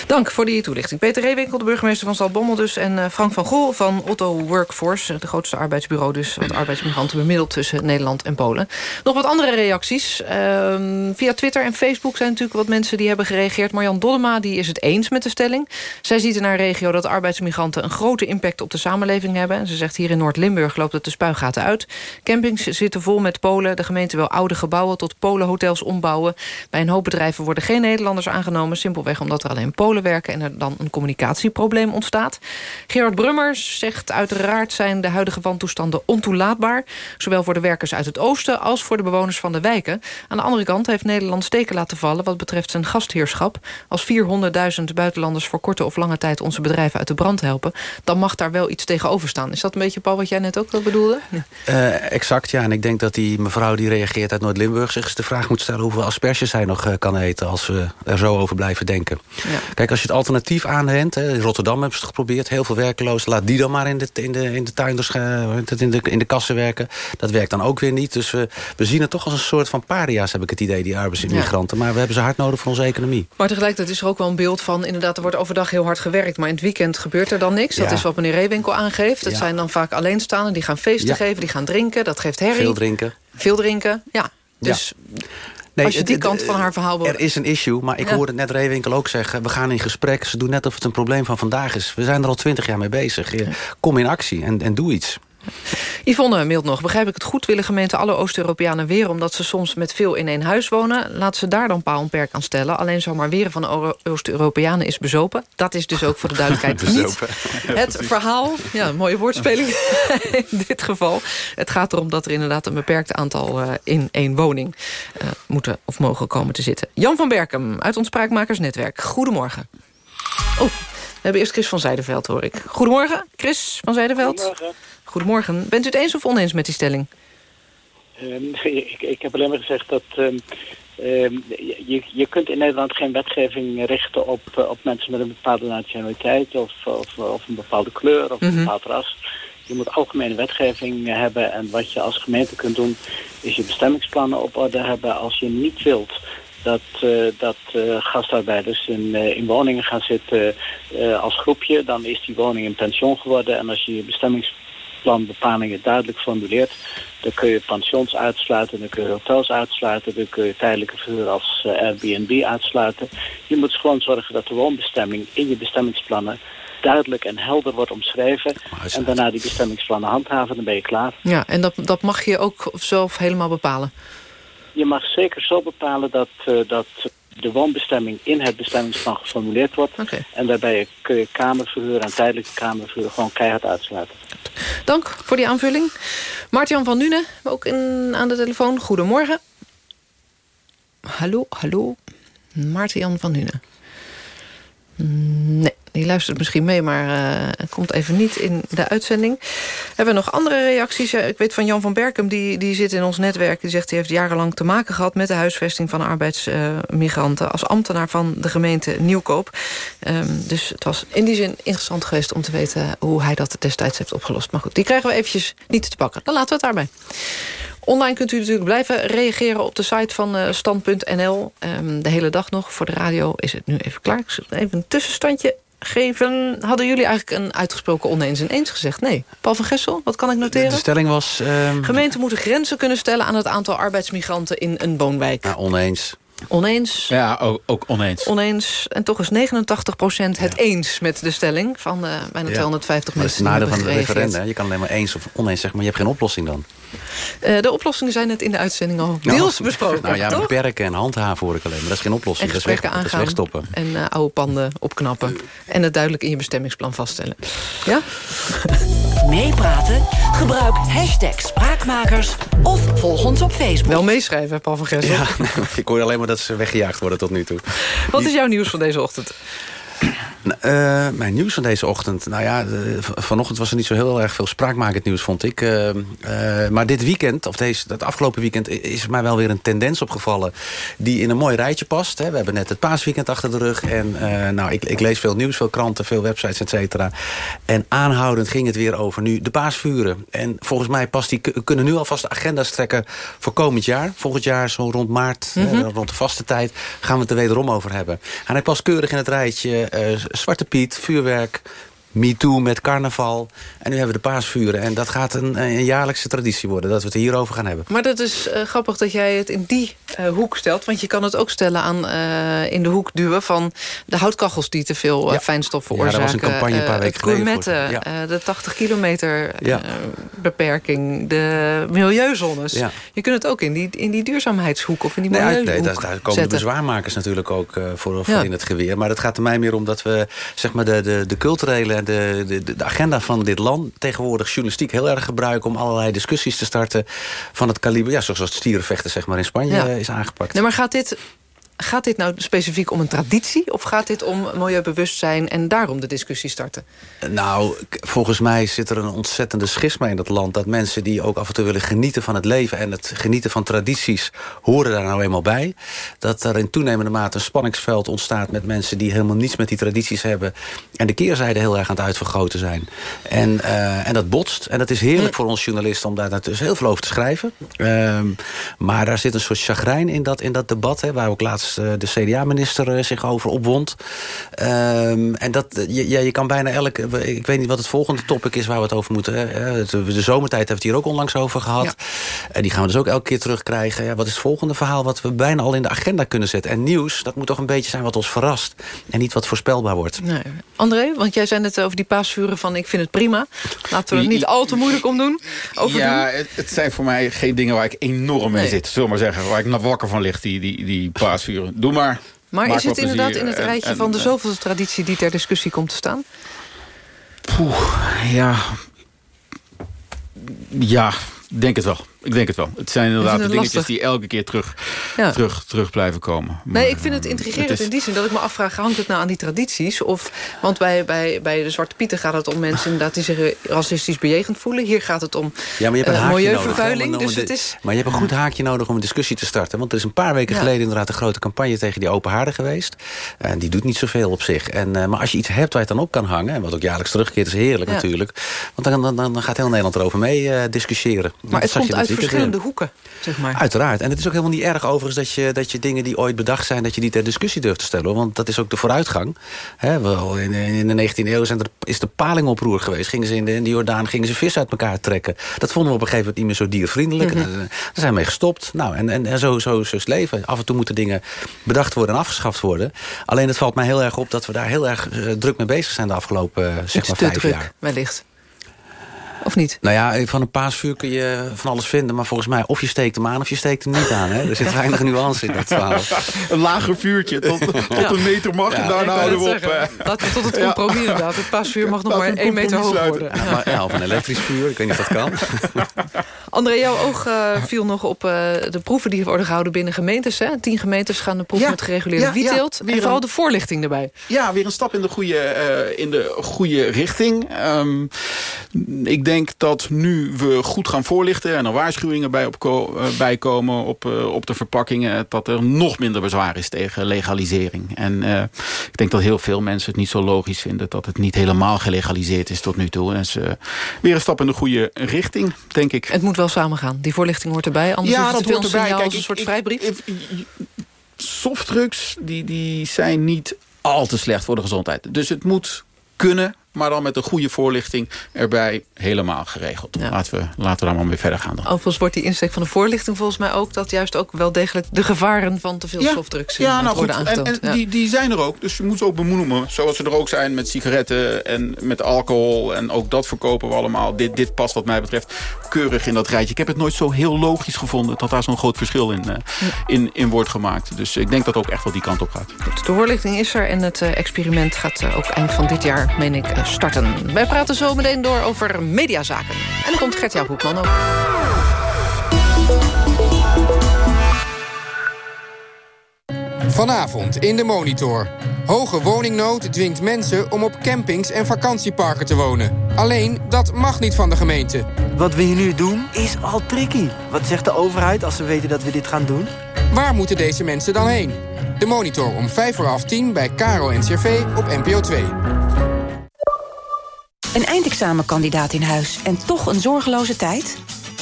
Dank voor die toelichting. Peter Reewinkel, de burgemeester van Zaltbommel dus... en eh, Frank van Gol van Otto Workforce, de grootste arbeidsbureau... dus wat arbeidsmigranten bemiddelt tussen Nederland en Polen. Nog wat andere reacties. Ehm, via Twitter en Facebook zijn natuurlijk wat mensen die hebben gereageerd. Marjan Dollema die is het eens met de stelling. Zij ziet in haar regio dat arbeidsmigranten... een grote impact op de samenleving hebben. En ze zegt hier in Noord-Limburg loopt het de spuigaten uit. Campings zitten vol met Polen. De gemeente wil oude gebouwen tot Polenhotels ombouwen. Bij een hoop bedrijven worden geen Nederlanders aangenomen. Simpelweg omdat er alleen Polen werken... en er dan een communicatieprobleem ontstaat. Gerard Brummers zegt uiteraard zijn de huidige wantoestanden ontoelaatbaar. Zowel voor de werkers uit het oosten als voor de bewoners van de wijken. Aan de andere kant heeft Nederland steken laten vallen... wat betreft zijn gastheerschap. Als 400.000 buitenlanders voor korte of lange tijd... onze bedrijven uit de brand helpen... dan mag daar wel iets tegenover staan. Is dat een beetje, Paul, wat jij net ook wel bedoelde? Uh, exact, ja. En ik denk dat die mevrouw die reageert uit Noord-Limburg... zich de vraag moet stellen hoeveel asperges hij nog uh, kan eten... als we er zo over blijven denken. Ja. Kijk, als je het alternatief aanwendt... in Rotterdam hebben ze het geprobeerd, heel veel werkeloos... laat die dan maar in de, in de, in de tuinders, in de, in de kassen werken. Dat werkt dan ook weer niet. Dus we, we zien het toch als een soort van paria's, heb ik het idee... die arbeidsmigranten. Ja. Maar we hebben ze hard nodig voor onze economie. Maar tegelijkertijd is er ook wel een beeld van... inderdaad, er wordt overdag heel hard gewerkt... maar in het weekend gebeurt er dan niks. Dat is wat meneer Reewinkel aangeeft. Het zijn dan vaak alleenstaanden, die gaan feesten geven... die gaan drinken, dat geeft herrie. Veel drinken. Veel drinken, ja. Dus nee, als je die kant van haar verhaal... Er is een issue, maar ik ja. hoorde net Reewinkel ook zeggen... we gaan in gesprek, ze doen net of het een probleem van vandaag is. We zijn er al twintig jaar mee bezig. Kom in actie en, en doe iets. Yvonne mailt nog. Begrijp ik het goed, willen gemeenten alle Oost-Europeanen weer... omdat ze soms met veel in één huis wonen? Laat ze daar dan paal en perk aan stellen. Alleen zomaar weren van Oost-Europeanen is bezopen. Dat is dus ook voor de duidelijkheid niet het verhaal. Ja, mooie woordspeling in dit geval. Het gaat erom dat er inderdaad een beperkt aantal uh, in één woning... Uh, moeten of mogen komen te zitten. Jan van Berkem uit ons Spraakmakersnetwerk. Goedemorgen. Oh, we hebben eerst Chris van Zijderveld, hoor ik. Goedemorgen, Chris van Zijderveld. Goedemorgen. Goedemorgen. Bent u het eens of oneens met die stelling? Um, ik, ik, heb alleen maar gezegd dat um, um, je, je kunt in Nederland geen wetgeving richten op, uh, op mensen met een bepaalde nationaliteit of, of, of een bepaalde kleur of een mm -hmm. bepaald ras. Je moet algemene wetgeving hebben en wat je als gemeente kunt doen is je bestemmingsplannen op orde hebben. Als je niet wilt dat, uh, dat uh, gastarbeiders in, uh, in woningen gaan zitten als groepje, dan is die woning een pension geworden. En als je je bestemmingsplanbepalingen duidelijk formuleert, dan kun je pensions uitsluiten, dan kun je hotels uitsluiten, dan kun je tijdelijke verhuur als Airbnb uitsluiten. Je moet gewoon zorgen dat de woonbestemming in je bestemmingsplannen duidelijk en helder wordt omschreven. En daarna die bestemmingsplannen handhaven, dan ben je klaar. Ja, en dat, dat mag je ook zelf helemaal bepalen? Je mag zeker zo bepalen dat, uh, dat de woonbestemming in het bestemmingsplan geformuleerd wordt. Okay. En daarbij kun je kamerverhuur en tijdelijke kamerverhuur gewoon keihard uitsluiten. Dank voor die aanvulling. Martjan van Nuenen, ook in, aan de telefoon. Goedemorgen. Hallo, hallo. Martjan van Nuenen. Nee, die luistert misschien mee, maar uh, komt even niet in de uitzending. Hebben we nog andere reacties? Ik weet van Jan van Berkem, die, die zit in ons netwerk. Die zegt, hij heeft jarenlang te maken gehad... met de huisvesting van arbeidsmigranten... Als ambtenaar van de gemeente Nieuwkoop. Um, dus het was in die zin interessant geweest om te weten... hoe hij dat destijds heeft opgelost. Maar goed, die krijgen we eventjes niet te pakken. Dan laten we het daarbij. Online kunt u natuurlijk blijven reageren op de site van uh, stand.nl. Um, de hele dag nog. Voor de radio is het nu even klaar. Ik zal even een tussenstandje geven. Hadden jullie eigenlijk een uitgesproken oneens en eens gezegd? Nee. Paul van Gessel, wat kan ik noteren? De stelling was... Um... Gemeenten moeten grenzen kunnen stellen aan het aantal arbeidsmigranten in een woonwijk. Ja, oneens. Oneens. Ja, ook, ook, oneens. Oneens. En toch is 89 procent het ja. eens met de stelling... van uh, bijna ja. 250 maar mensen. Dat is het nadeel van het referendum. Je kan alleen maar eens of oneens zeggen, maar je hebt geen oplossing dan. Uh, de oplossingen zijn net in de uitzending al deels nou, besproken. Nou ja, toch? beperken en handhaven hoor ik alleen. Maar dat is geen oplossing. Dat is, weg, aangaan dat is wegstoppen. En uh, oude panden opknappen. En het duidelijk in je bestemmingsplan vaststellen. Ja? Meepraten? Gebruik hashtag Spraakmakers of volg ons op Facebook. Wel meeschrijven, Paul van Gessel. Ja, ik hoor alleen maar dat ze weggejaagd worden tot nu toe. Wat is jouw nieuws van deze ochtend? Uh, mijn nieuws van deze ochtend. Nou ja, vanochtend was er niet zo heel erg veel spraakmakend nieuws, vond ik. Uh, uh, maar dit weekend, of deze, dat afgelopen weekend... is mij wel weer een tendens opgevallen die in een mooi rijtje past. Hè. We hebben net het paasweekend achter de rug. En nou, ik, ik, lees veel nieuws, veel kranten, veel websites, et cetera. En aanhoudend ging het weer over nu de paasvuren. En volgens mij past die, kunnen nu alvast de agenda's trekken voor komend jaar. Volgend jaar, zo rond maart, mm -hmm. rond de vaste tijd... gaan we het er wederom over hebben. En hij past keurig in het rijtje Zwarte Piet, vuurwerk, MeToo met carnaval. En nu hebben we de paasvuren. En dat gaat een, een jaarlijkse traditie worden, dat we het hierover gaan hebben. Maar dat is uh, grappig dat jij het in die uh, hoek stelt. Want je kan het ook stellen aan uh, in de hoek duwen van de houtkachels die te veel ja. fijnstof veroorzaken. Ja, dat was een campagne een paar weken geleden. Ja. de 80 kilometer ja. beperking, de milieuzones. Je kunt het ook in die, in die duurzaamheidshoek of in die milieuhoek nee, daar, daar komen de bezwaarmakers natuurlijk ook voor, voor in het geweer. Maar het gaat er mij meer om dat we zeg maar, de, de, de culturele de, de, de, agenda van dit land tegenwoordig journalistiek heel erg gebruiken... om allerlei discussies te starten van het kaliber... Ja, zoals het stierenvechten zeg maar, in Spanje ja. is aangepakt. Nee, maar gaat dit Gaat dit nou specifiek om een traditie? Of gaat dit om milieubewustzijn en daarom de discussie starten? Nou, volgens mij zit er een ontzettende schisma in dat land. Dat mensen die ook af en toe willen genieten van het leven... en het genieten van tradities, horen daar nou eenmaal bij. Dat er in toenemende mate een spanningsveld ontstaat... met mensen die helemaal niets met die tradities hebben... en de keerzijde heel erg aan het uitvergroten zijn. En, uh, en dat botst. En dat is heerlijk voor ons journalisten om daar dus heel veel over te schrijven. Uh, maar daar zit een soort chagrijn in dat, in dat debat... Hè, waar ook laatst de CDA-minister zich over opwond. Um, en dat, je, ja, je kan bijna elke... Ik weet niet wat het volgende topic is waar we het over moeten. De zomertijd hebben we het hier ook onlangs over gehad. Ja. En die gaan we dus ook elke keer terugkrijgen. Ja, wat is het volgende verhaal wat we bijna al in de agenda kunnen zetten? En nieuws, dat moet toch een beetje zijn wat ons verrast. En niet wat voorspelbaar wordt. Nee. André, want jij zei net over die paasvuren van... ik vind het prima. Laten we er niet al te moeilijk om doen. Over ja, het, het, zijn voor mij geen dingen waar ik enorm mee nee. zit. Zullen we maar zeggen. Waar ik naar wakker van ligt, die, die, die paasvuren. Doe maar. Maar is het inderdaad in het rijtje en, van de zoveelste traditie... die ter discussie komt te staan? Poeh, ja... Ja, denk het wel. Ik denk het wel. Het zijn inderdaad de dingetjes die elke keer terug, ja. terug, terug blijven komen. Maar, nee, ik vind het intrigerend het is... in die zin dat ik me afvraag... hangt het nou aan die tradities? Of, want bij, bij, bij de Zwarte Pieten gaat het om mensen inderdaad die zich racistisch bejegend voelen. Hier gaat het om ja, maar je hebt een uh, milieuvervuiling. Dus het is... Maar je hebt een goed haakje nodig om een discussie te starten. Want er is een paar weken ja. geleden inderdaad een grote campagne... tegen die open haarden geweest. En die doet niet zoveel op zich. En, uh, maar als je iets hebt waar je het dan op kan hangen... en wat ook jaarlijks terugkeert, is heerlijk ja. natuurlijk. Want dan, dan, dan gaat heel Nederland erover mee uh, discussiëren. Maar het komt uit verschillende hoeken, zeg maar. Uiteraard. En het is ook helemaal niet erg overigens dat je, dat je dingen die ooit bedacht zijn... dat je die ter discussie durft te stellen. Want dat is ook de vooruitgang. He, wel, in, in, de 19e eeuw zijn er, is de palingoproer geweest. Gingen ze in de, in de Jordaan gingen ze vis uit elkaar trekken. Dat vonden we op een gegeven moment niet meer zo diervriendelijk. Mm -hmm. Daar zijn we mee gestopt. Nou, en, en, en zo, zo, zo is het leven. Af en toe moeten dingen bedacht worden en afgeschaft worden. Alleen het valt mij heel erg op dat we daar heel erg uh, druk mee bezig zijn... de afgelopen uh, zeg maar vijf druk, jaar. wellicht. Of niet? Nou ja, van een paasvuur kun je van alles vinden. Maar volgens mij of je steekt hem aan of je steekt hem niet aan. Hè? Er zit weinig nuance in dat verhaal. een lager vuurtje, tot, tot ja. een meter mag. Ja. En daarna houden we op. Laten we tot het compromis ja. inderdaad. Het paasvuur mag nog maar één meter hoog worden. Ja, maar, ja, of een elektrisch vuur. Ik weet niet of dat kan. André, jouw oog uh, viel nog op uh, de proeven die worden gehouden binnen gemeentes. Hè? Tien gemeentes gaan de proef met gereguleerde ja, wietteelt. en vooral een, de voorlichting erbij. Ja, weer een stap in de goede, uh, in de goede richting. Um, ik denk dat nu we goed gaan voorlichten... en er waarschuwingen bij, op bij komen op, op de verpakkingen... dat er nog minder bezwaar is tegen legalisering. En ik denk dat heel veel mensen het niet zo logisch vinden... dat het niet helemaal gelegaliseerd is tot nu toe. En weer een stap in de goede richting, denk ik. Het moet wel samengaan. Die voorlichting hoort erbij. Anders ja, is het dat hoort erbij. Kijk, als een soort ik, vrijbrief. Ik, softdrugs die, die zijn niet al te slecht voor de gezondheid. Dus het moet kunnen, maar dan met een goede voorlichting erbij helemaal geregeld. Ja. Laten, we, laten we daar maar mee verder gaan. Dan. Overigens wordt die insteek van de voorlichting volgens mij ook... dat juist ook wel degelijk de gevaren van te veel ja, softdrugs ja, nou worden goed, aangetoond. En, en die, die zijn er ook, dus je moet ze ook benoemen. Zoals ze er ook zijn met sigaretten en met alcohol. En ook dat verkopen we allemaal. Dit, dit past wat mij betreft keurig in dat rijtje. Ik heb het nooit zo heel logisch gevonden... dat daar zo'n groot verschil in, uh, in, in wordt gemaakt. Dus ik denk dat ook echt wel die kant op gaat. Goed, de voorlichting is er en het uh, experiment gaat ook eind van dit jaar, meen ik, starten. Wij praten zo meteen door over mediazaken. En dan komt Gert-Jaap Hoekman ook. Vanavond in de Monitor. Hoge woningnood dwingt mensen om op campings en vakantieparken te wonen. Alleen, dat mag niet van de gemeente. Wat we hier nu doen, is al tricky. Wat zegt de overheid als ze weten dat we dit gaan doen? Waar moeten deze mensen dan heen? De Monitor om 5 voor half 10 bij Caro en CRV op NPO 2. Een eindexamenkandidaat in huis en toch een zorgeloze tijd?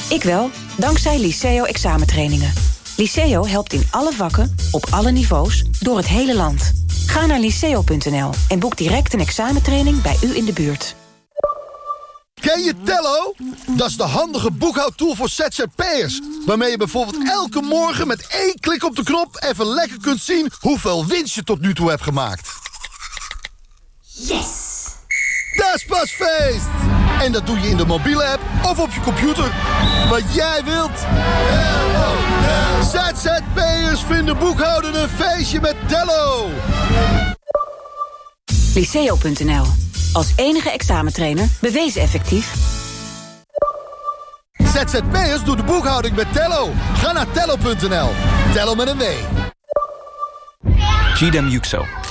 Ik wel, dankzij Liceo examentrainingen. Liceo helpt in alle vakken, op alle niveaus, door het hele land. Ga naar liceo.nl en boek direct een examentraining bij u in de buurt. Ken je Tello? Dat is de handige boekhoudtool voor ZZP'ers. Waarmee je bijvoorbeeld elke morgen met één klik op de knop... even lekker kunt zien hoeveel winst je tot nu toe hebt gemaakt. Yes! Dat is pas feest! En dat doe je in de mobiele app of op je computer. Wat jij wilt. ZZP'ers vinden boekhouden een feestje met Tello. Liceo.nl. Als enige examentrainer bewezen effectief. ZZP'ers doen de boekhouding met Tello. Ga naar tello.nl. Tello met een W. Gidem Yüksel,